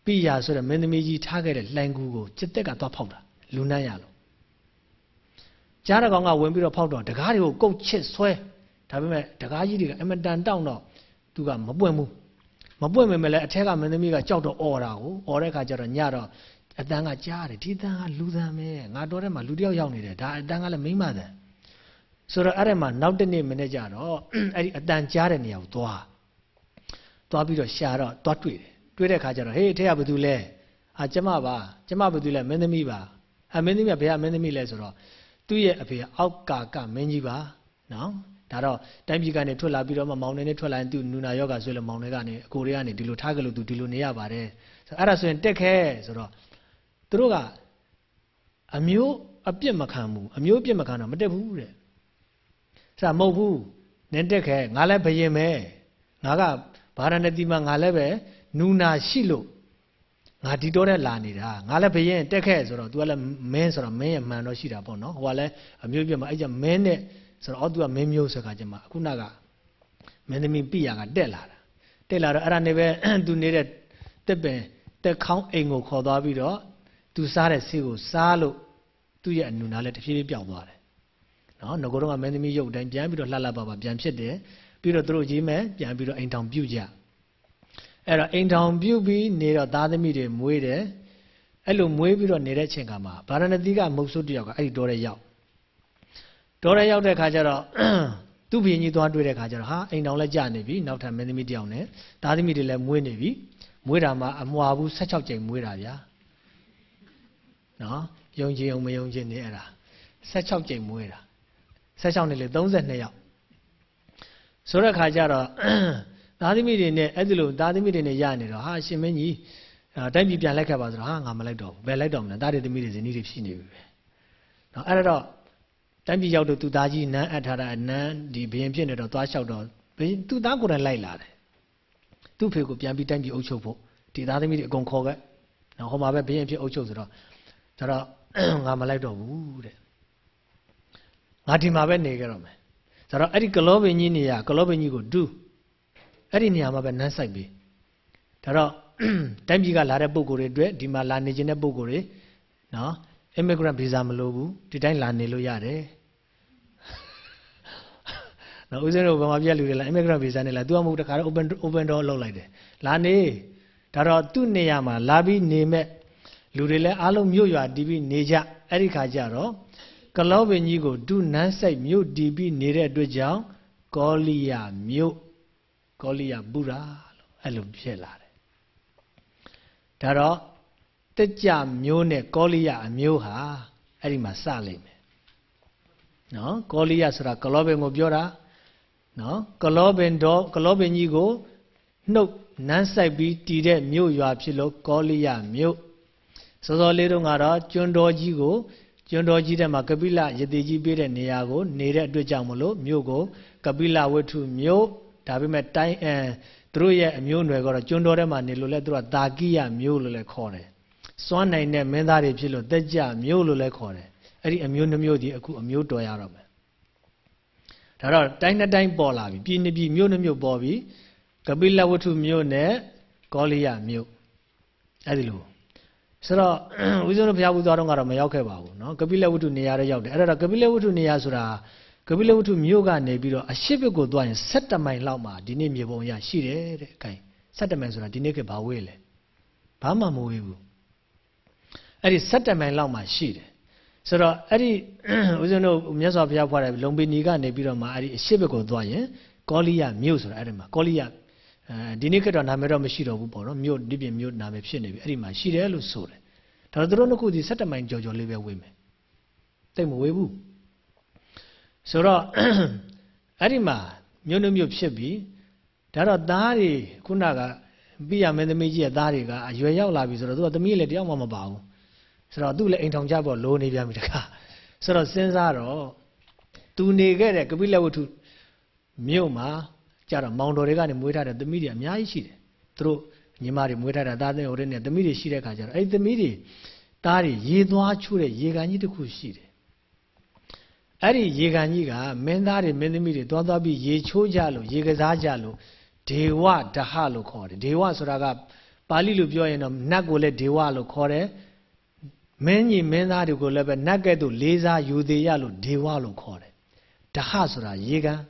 ပိယာဆိုတဲ့မင်းသမီးကြီးထားခဲ့တဲ့လှိုင်ကူကိုစစ်တက်ကသွားဖောက်တာလူနန်းရလို့ကြားတကောင်ကဝင်ပြီးတော့ဖောက်တော့တကားတွေကိုကုတ်ချစ်ဆွဲဒါပေမဲ့တကားကြီးတွေကအမတန်တောင့်တော့သူကမပွင့်ဘူးမပွင့်မိမဲ့လည်းအထက်ကမင်းသမီးကကြောက်တော့អော်တာကိုអော်တဲ့ခါကျတော့ညတော့အတန်းကကြားတယ်ဒီတန်းကလူတန်းပဲငါတော်ထဲမှာလူတယောက်ရောက်နေတယ်ဒါအတန်းကလည်းမိမ့်မတန်း ဆိုတော့အဲ့ဒါမှနောက်တနေ့မနေ့ကျတော့အဲ့ဒီအတန်ကြားတဲ့နေရာကိုသွားသွားပြီးတော့ရှာတော့သွားတွေ့တယ်တွေ့တဲ့ခါကျတော့ဟေးထဲကဘာတူလဲအာကျမပါကျမဘာတူလဲမင်းသမီးပါအမင်းသမီးကဘယ်ကမင်းသမီးလဲဆိုတော့သူ့ရဲ့အဖေအောက်ကာကမင်းကြီးပါနော်ဒါတော့တိုင်းပြည်ကနေထွက်လာပြီးတော့မှမောင်နေနဲ့ထွက်လာရင်သူနူနာယောဂဆိုလို့မောင်တွေကနေအကိုတွေကနေဒီလိုထားကြလို့သူဒီလိုနေရပါတယ်ဆိုအဲ့ဒါဆိုရင်တက်ခဲဆိုတော့သူတို့ကအမျိုးအပြစ်မခံဘူးအမျိုးအပြစ်မခံတော့မတက်ဘူးတဲ့ ဆရာမဟုတ်ဘူးနင်းတက်ခဲငါလည်းဘယင်ပဲငါကဗာရဏသီမှာငါလည်းပဲနူနာရှိလို့ငါဒီတော့တဲ့လာနေတာငါလည်းဘယင်တက်ခဲ့ဆိုတော့ तू ကလည်းမင်းဆိုတော့မင်းရဲ့မှန်တော့ရှိတာပေါ့နော်ဟိုကလည်းအမျိုးပြမှာအဲ့ကြမင်းနဲ့ဆိုတော့အော် तू ကမင်းမျိုးဆိုခါကျမှအခုနကမင်းသမီးပြရကတက်လာတာတက်လာတော့အဲ့ဒါနေပဲ तू နေတဲ့တက်ပင်တက်ခေါင်းအိမ်ကိုခေါ်သွားပြီးတော့ तू စားတဲ့ဆေးကိုစားလို့သူ့ရဲ့အနူနာလည်းတဖြည်းဖြည်းပျောက်သွားတယ် ် နော်ငကိုတော့ကမင်းသမီးရုပ်တိုင်းပြန်ပြီးတော့လှလှပပပြန်ဖြစ်တယ်ပြီးတော့သူတို့ကြီးမဲ့ပြန်ပြီးတော့အိမ်ထောင်ပြုတ်ကြအဲ့တော့အိမ်ထောင်ပြုတ်ပြီးနေတော့သားသမီးတွေမွေးတယ်အဲ့လိုမွေးပြီးတော့နေတဲ့အချိန်ကမှာဗာရဏသီကမုတ်ဆုတယောက်ကအဲ့ဒီတော်ရဲရောက်တော်ရဲရောက်တဲ့ခါကျတော့သူ့ဘီရင်ကြီးသွားတွေ့တဲ့ခါကျတော့ဟာအိမ်ထောင်လည်းကြာနေပြီနောက်ထပ်မင်းသမီးတယောက်နဲ့သားသမီးတွေလည်းမွေးနေပြီမွေးတာမှအမွာဘူး16ကြိမ်မွေးတာဗျာနော်ယုံကြည်အောင်မယုံကြည်နေအဲ့ဒါ16ကြိမ်မွေးတာ 16နှစ်လေ32ယောက်ဆိုတဲ့ခါကျတော့သားသမီးတွေနဲ့အဲ့ဒီလိုသားသမီးတွေနဲ့ရနေတော့ဟာရှင်မင်းကြီးတိုင်းပြည်ပြန်လိုက်ခဲ့ပါဆိုတော့ဟာငါမလိုက်တော့ဘူးဘယ်လိုက်တော့မလဲသားတွေသမီးတွေဇနီးတွေဖြစ်နေပြီပဲနော်အဲ့တော့တိုင်းပြည်ရောက်တော့သူသားကြီးနန်းအပ်ထားတာနန်းဒီဘရင်ဖြစ်နေတော့သွားလျှောက်တော့ဘရင်သူသားကိုယ်တိုင်လိုက်လာတယ်သူ့ဖေကိုပြန်ပြီးတိုင်းပြည်အုပ်ချုပ်ဖို့ဒီသားသမီးတွေအကုန်ခေါ်ခဲ့နော်ဟိုမှာပဲဘရင်ဖြစ်အုပ်ချုပ်ဆိုတော့ဒါတော့ငါမလိုက်တော့ဘူးတဲ့ ငါဒီမှာပဲနေကြတော့မယ်ဆိုတော့အဲ့ဒီကလောဘင်ကြီးနေရကလောဘင်ကြီးကိုဒူးအဲ့ဒီနေရာမှာပဲနန်းဆိုင်ပြီဒါတော့တိုင်းပြည်ကလာတဲ့ပုံကိုယ်တွေအတွက်ဒီမှာလာနေခြင်းတဲ့ပုံကိုယ်တွေနော် immigrant visa မလိုဘူးဒီတိုင်းလာနေလို့ရတယ်နော်ဦးဇင်းတို့ဘာမှပြက်လူတွေလာ immigrant visa နဲ့လာ तू အမှုတခါတော့ open open door လောက်လိုက်တယ်လာနေဒါတော့သူ့နေရာမှာလာပြီးနေမဲ့လူတွေလည်းအားလုံးမြို့ရွာတီးပြီးနေကြအဲ့ဒီခါကျတော့ ကလောပင်ကြီးကိုဒုနန်းဆိုင်မြို့တီးပြီးနေတဲ့အတွက်ကြောင့်ကောလိယမြို့ကောလိယပုရာလို့အဲ့လိုဖြစ်လာတယ်ဒါတော့တက်ကြမျိုးနဲ့ကောလိယအမျိုးဟာအဲ့ဒီမှာစလိမ့်မယ်နော်ကောလိယဆိုတာကလောပင်ကိုပြောတာနော်ကလောပင်တော့ကလောပင်ကြီးကိုနှုတ်နန်းဆိုင်ပြီးတည်တဲ့မြို့ရွာဖြစ်လို့ကောလိယမြို့စောစောလေးတုန်းကတော့ကျွန်းတော်ကြီးကို ကျွန်းတော်ကြီးထဲမှာကပိလယတိကြီးပေးတဲ့နေရာကိုနေတဲ့အတွက်ကြောင့်မလို့မြို့ကိုကပိလဝတ္ထုမြို့ဒါပေမဲ့တိုင်းအဲသူတို့ရဲ့အမျိုးအနွယ်ကတော့ကျွန်းတော်ထဲမှာနေလို့လဲသူတို့ကတာကိယမျိုးလို့လည်းခေါ်တယ်စွမ်းနိုင်တဲ့မင်းသားတွေဖြစ်လို့တက်ကြမျိုးလို့လည်းခေါ်တယ်အဲ့ဒီအမျိုးနှမျိုးဒီအခုအမျိုးတော်ရတော့မယ်ဒါတော့တိုင်းနှစ်တိုင်းပေါ်လာပြီပြည်နှစ်ပြည်မျိုးနှမျိုးပေါ်ပြီကပိလဝတ္ထုမျိုးနဲ့ကောလိယမျိုးအဲ့ဒီလို ဆိုတော့ဦးဇင်းတို့ဘုရားဘုရားတော်ကတော့မရောက်ခဲ့ပါဘူးเนาะကပိလဝတ္ထုနေရာတော့ရောက်တယ်အဲ့ဒါတော့ကပိလဝတ္ထုနေရာဆိုတာကပိလဝတ္ထုမြို့ကနေပြီးတော့အရှိဘက်ကိုသွားရင်17မိုင်လောက်မှာဒီနေ့မြေပုံရရှိတယ်တဲ့အဲ17မိုင်ဆိုတာဒီနေ့ကဘာဝေးလဲဘာမှမဝေးဘူးအဲ့ဒီ17မိုင်လောက်မှာရှိတယ်ဆိုတော့အဲ့ဒီဦးဇင်းတို့မြတ်စွာဘုရားဖွားတဲ့လုံပင်နီကနေပြီးတော့မှအဲ့ဒီအရှိဘက်ကိုသွားရင်ကောလိယမြို့ဆိုတာအဲ့ဒီမှာကောလိယ အဲဒီနေ့ကတော့နာမည်တော့မရှိတော့ဘူးပေါ့နော်မြို့ဒီပြင်မြို့နာမည်ဖြစ်နေပြီအဲ့ဒီမှာရှိတယ်လို့ဆိုတယ်ဒါတော့သူတို့နှစ်ခုဒီ17မိုင်ကြော်ကြော်လေးပဲဝေးမယ်တိတ်မဝေးဘူးဆိုတော့အဲ့ဒီမှာမြို့နှမြို့ဖြစ်ပြီဒါတော့သားတွေခုနကပြရမင်းသမီးကြီးရဲ့သားတွေကအရွယ်ရောက်လာပြီဆိုတော့သူကသမီးလည်းတယောက်မှမပါဘူးဆိုတော့သူ့လည်းအိမ်ထောင်ကြဖို့လိုနေပြန်ပြီတခါဆိုတော့စဉ်းစားတော့သူနေခဲ့တဲ့ကပိလဝတ္ထုမြို့မှာ ကြတော့မောင်တော်တွေကနေမွေးထားတဲ့သမီးတွေအများကြီးရှိတယ်သူတို့ညီမတွေမွေးထားတဲ့သားသိန်းဟိုတွေနဲ့သမီးတွေရှိတဲ့ခါကျတော့အဲ့ဒီသမီးတွေသားတွေရေသွားချိုးတဲ့ရေကန်ကြီးတစ်ခုရှိတယ်အဲ့ဒီရေကန်ကြီးကမင်းသားတွေမင်းသမီးတွေသွားသွားပြီးရေချိုးကြလို့ရေကစားကြလို့ဒေဝဒဟလို့ခေါ်တယ်ဒေဝဆိုတာကပါဠိလိုပြောရင်တော့နတ်ကိုလည်းဒေဝလို့ခေါ်တယ်မင်းကြီးမင်းသားတွေကိုလည်းပဲနတ်ကဲ့သို့လေးစားယူသေးရလို့ဒေဝလို့ခေါ်တယ်ဒဟဆိုတာရေကန်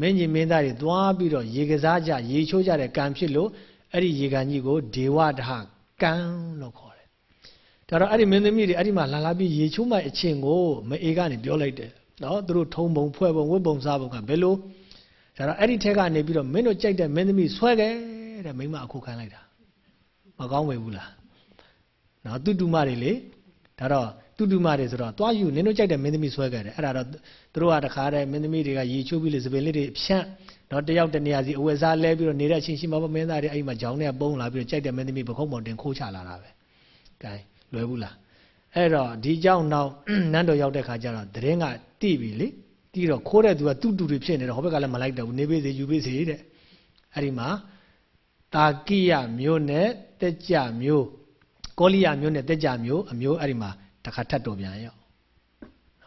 မင်းကြီးမင်းသားတွေသွားပြီးတော့ရေကစားကြရေချိုးကြတဲ့ကံဖြစ်လို့အဲ့ဒီရေကန်ကြီးကိုဒေဝဒဟကံလို့ခေါ်တယ်ဒါတော့အဲ့ဒီမင်းသမီးတွေအဲ့ဒီမှာလာလာပြီးရေချိုးမှအချင်းကိုမအေကနေပြောလိုက်တယ်နော်သူတို့ထုံပုံဖွဲ့ပုံဝတ်ပုံစားပုံကဘယ်လိုဒါတော့အဲ့ဒီထက်ကနေပြီးတော့မင်းတို့ကြိုက်တဲ့မင်းသမီးဆွဲခဲ့တဲ့မိမအခုခံလိုက်တာမကောင်းဝင်ဘူးလားနော်တူတူမတွေလေဒါတော့ တူတူမတွေဆိုတော့သွားယူနင်တို့ကြိုက်တဲ့မင်းသမီးဆွဲခဲ့တယ်အဲ့ဒါတော့သူတို့ကတခါတည်းမင်းသမီးတွေကရေချိုးပြီးလေစပင်လေးတွေဖြန့်တော့တယောက်တနေရာစီအဝယ်စားလဲပြီးတော့နေတဲ့အချင်းရှိမှာပေါ့မင်းသားတွေအဲ့မှာကြောင်းနဲ့ပုံလာပြီးတော့ကြိုက်တဲ့မင်းသမီးပခုံးပေါ်တင်ခိုးချလာတာပဲကဲလွယ်ဘူးလားအဲ့တော့ဒီကြောင့်နောက်နန်းတော်ရောက်တဲ့ခါကျတော့တရင်ကတိပြီလေတိတော့ခိုးတဲ့သူကတူတူတွေဖြစ်နေတော့ဟောဘက်ကလည်းမလိုက်တော့ဘူးနေပေးစေယူပေးစေတဲ့အဲ့ဒီမှာတာကိယမျိုးနဲ့တက်ကြမျိုးကောလိယမျိုးနဲ့တက်ကြမျိုးအမျိုးအဲ့ဒီမှာ တခါထပ်တော်ပြန်ရော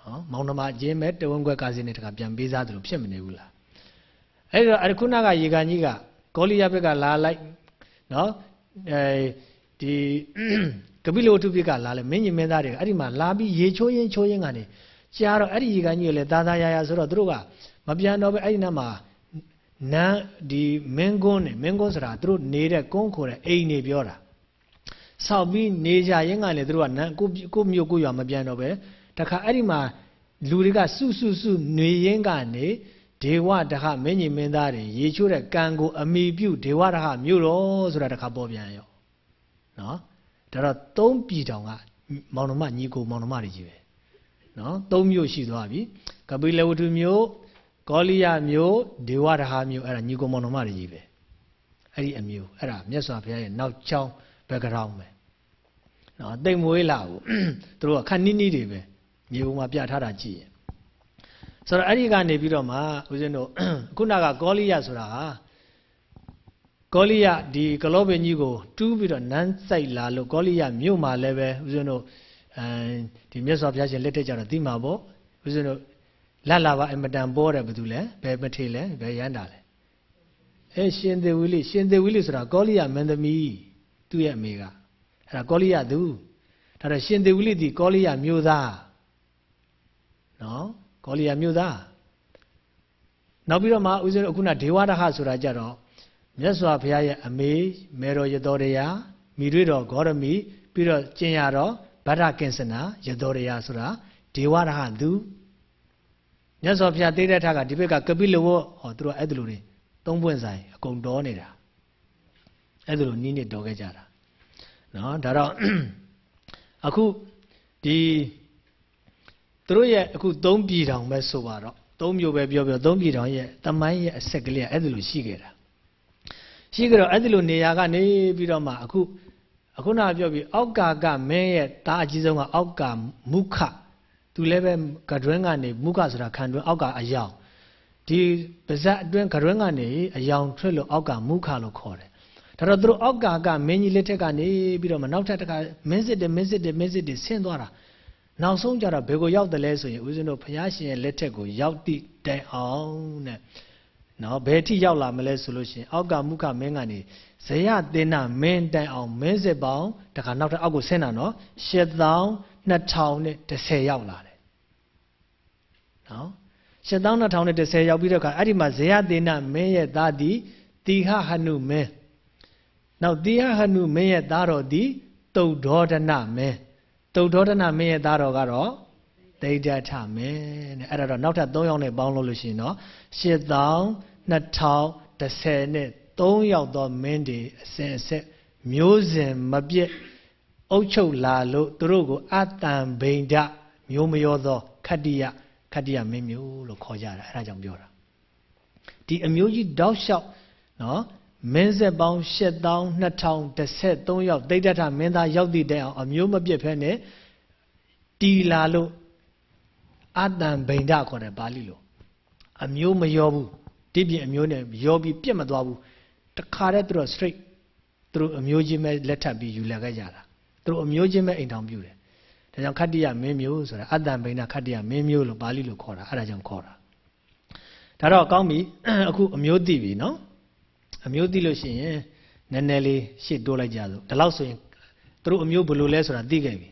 နော်မောင်နှမအချင်းမဲ့တဝန်းခွဲကားစင်းနဲ့တခါပြန်ပေးစားတယ်လို့ဖြစ်မနေဘူးလားအဲ့တော့အခုနကရေကန်ကြီးကကောလိယဘက်ကလာလိုက်နော်အဲဒီကပိလိုထုပိကလာလဲမင်းကြီးမင်းသားတွေအဲ့ဒီမှာလာပြီးရေချိုးရင်ချိုးရင်ကနေကြားတော့အဲ့ဒီရေကန်ကြီးကိုလည်းသားသားရရဆိုတော့သူတို့ကမပြန်တော့ပဲအဲ့ဒီနားမှာနန်းဒီမင်းကွန်းနဲ့မင်းကွန်းဆိုတာသူတို့နေတဲ့ကုန်းခေါ်တဲ့အိမ်နေပြောတာ ဆောက်ပြီးနေကြရင်ကလည်းသူတို့ကနန်းကိုကိုမြို့ကိုရွာမပြန်တော့ပဲတခါအဲ့ဒီမှာလူတွေကစုစုစုနေရင်ကနေဒေဝတဟမင်းကြီးမင်းသားတွေရေချိုးတဲ့ကံကိုအမိပြုဒေဝတဟမြို့တော်ဆိုတာတခါပေါ်ပြန်ရောနော်ဒါတော့သုံးပြည်တောင်ကမောင်နှမညီကိုမောင်နှမတွေကြီးပဲနော်သုံးမြို့ရှိသွားပြီကပိလဝတ္ထုမြို့ကောလိယမြို့ဒေဝရဟာမြို့အဲ့ဒါညီကိုမောင်နှမတွေကြီးပဲအဲ့ဒီအမျိုးအဲ့ဒါမြတ်စွာဘုရားရဲ့နောက်ချောင်း background ပဲနော်တိတ်မွေးလာဘူးသူတို့ကခက်နီးနီးတွေပဲမြေပုံမှာပြထားတာကြည့်ရင်ဆိုတော့အဲ့ဒီကနေပြီးတော့မှဦးဇင်းတို့ခုနကကောလိယဆိုတာဟာကောလိယဒီကလောပင်ကြီးကိုတူးပြီးတော့နန်းဆိုင်လာလို့ကောလိယမြို့မှာလည်းပဲဦးဇင်းတို့အဲဒီမြတ်စွာဘုရားရှင်လက်ထက်ကြတော့သိမှာပေါ့ဦးဇင်းတို့လတ်လာပါအမတန်ပေါ်တယ်ဘာလို့လဲဘယ်မထေလဲဘယ်ရမ်းတာလဲအဲရှင်သေဝိလိရှင်သေဝိလိဆိုတာကောလိယမင်းသမီး သူ့ရဲ့အမေကအဲ့ဒါကောလိယသူဒါတော့ရှင်သေဝိလိဒီကောလိယမျိုးသားနော်ကောလိယမျိုးသားနောက်ပြီးတော့မှဦးဇင်းတို့အခုနဒေဝရဟဆိုတာကြတော့မြတ်စွာဘုရားရဲ့အမေမေတော်ရတော်တရားမိတွေ့တော်ဂေါရမီပြီးတော့ကျင်ရတော်ဗဒ္ဒကင်စနာရတော်တရားဆိုတာဒေဝရဟသူမြတ်စွာဘုရားတိတဲ့ထကဒီဘက်ကကပိလဝဟောသူတို့အဲ့ဒါလိုတွေသုံးပွင့်ဆိုင်အကုန်တော်နေတာ အဲ့ဒါလိုနီးနေတော်ခဲ့ကြတာနော်ဒါတော့အခုဒီသူတို့ရဲ့အခုသုံးပြည်တောင်ပဲဆိုပါတော့သုံးမျိုးပဲပြောပြောသုံးပြည်တောင်ရဲ့တမိုင်းရဲ့အဆက်ကလေးအဲ့ဒါလိုရှိခဲ့တာရှိကြတော့အဲ့ဒီလိုနေရာကနေပြီးတော့မှအခုအခုနပြောပြီးအောက်ကာကမင်းရဲ့တာအကြီးဆုံးကအောက်ကာမုခသူလည်းပဲကတွင်းကနေမုခဆိုတာခံတွင်းအောက်ကာအယောင်ဒဒီပါဇက်အတွင်းကရွန်းကနေအယောင်ထွက်လို့အောက်ကမူခါလို့ခေါ်တယ် ဒါတော့သူတို့အောက်ကကမင်းကြီးလက်ထက်ကနေပြီးတော့မနောက်ထပ်တခါမင်းစစ်တယ်မင်းစစ်တယ်မင်းစစ်တယ်ဆင်းသွားတာနောက်ဆုံးကြတော့ဘယ်ကိုရောက်တယ်လဲဆိုရင်ဦးဇင်းတို့ဘုရားရှင်ရဲ့လက်ထက်ကိုရောက်တိတိုင်အောင်တဲ့နော်ဘယ်ထိရောက်လာမလဲဆိုလို့ရှိရင်အောက်ကမုခမင်းကနေဇယတင်နာမင်းတိုင်အောင်မင်းစစ်ပေါင်းတခါနောက်ထပ်အောက်ကိုဆင်းတာနော်ရှစ်သောင်း2000နဲ့10ရောက်လာတယ်နော်ရှစ်သောင်း2000နဲ့10ရောက်ပြီးတော့ခါအဲ့ဒီမှာဇယတင်နာမင်းရဲ့သားသည်တိဟဟနုမင်း နောက်တိဟဟနုမင်းရဲ့သားတော်သည်တုတ်ဒေါဒနမင်းတုတ်ဒေါဒနမင်းရဲ့သားတော်ကတော့ဒိဋ္ဌထမင်းတဲ့အဲ့ဒါတော့နောက်ထပ်3ယောက်နဲ့ပေါင်းလို့လို့ရှိရင်တော့8000 2010နဲ့3ယောက်သောမင်းတွေအစဉ်အဆက်မျိုးစဉ်မပြည့်အုပ်ချုပ်လာလို့သူတို့ကိုအတန်ဘိန်ဒမျိုးမရောသောခတ္တိယခတ္တိယမင်းမျိုးလို့ခေါ်ကြတာအဲ့ဒါကြောင့်ပြောတာဒီအမျိုးကြီးတောက်လျှောက်နော် မင်းဆက်ပေါင်း8213ရောက်တိဋ္ဌထမင်းသားရောက်သည့်တိုင်အောင်အမျိုးမပြတ်ဖဲနဲ့တီလာလို့အတန်ဗိန္ဒခေါ်တယ်ပါဠိလိုအမျိုးမရောဘူးတိပြင်းအမျိုးနဲ့ရောပြီးပြတ်မသွားဘူးတခါတည်းသူတို့ straight သူတို့အမျိုးချင်းပဲလက်ထပ်ပြီးယူလာခဲ့ကြတာသူတို့အမျိုးချင်းပဲအိမ်ထောင်ပြုတယ်ဒါကြောင့်ခတ္တိယမင်းမျိုးဆိုတာအတန်ဗိန္ဒခတ္တိယမင်းမျိုးလို့ပါဠိလိုခေါ်တာအဲ့ဒါကြောင့်ခေါ်တာဒါတော့ကောင်းပြီအခုအမျိုးသိပြီနော် အမျိုးသိလို့ရှိရင်နည်းနည်းလေးရှေ့တိုးလိုက်ကြစို့ဒါလို့ဆိုရင်သူတို့အမျိုးဘယ်လိုလဲဆိုတာသိခဲ့ပြီ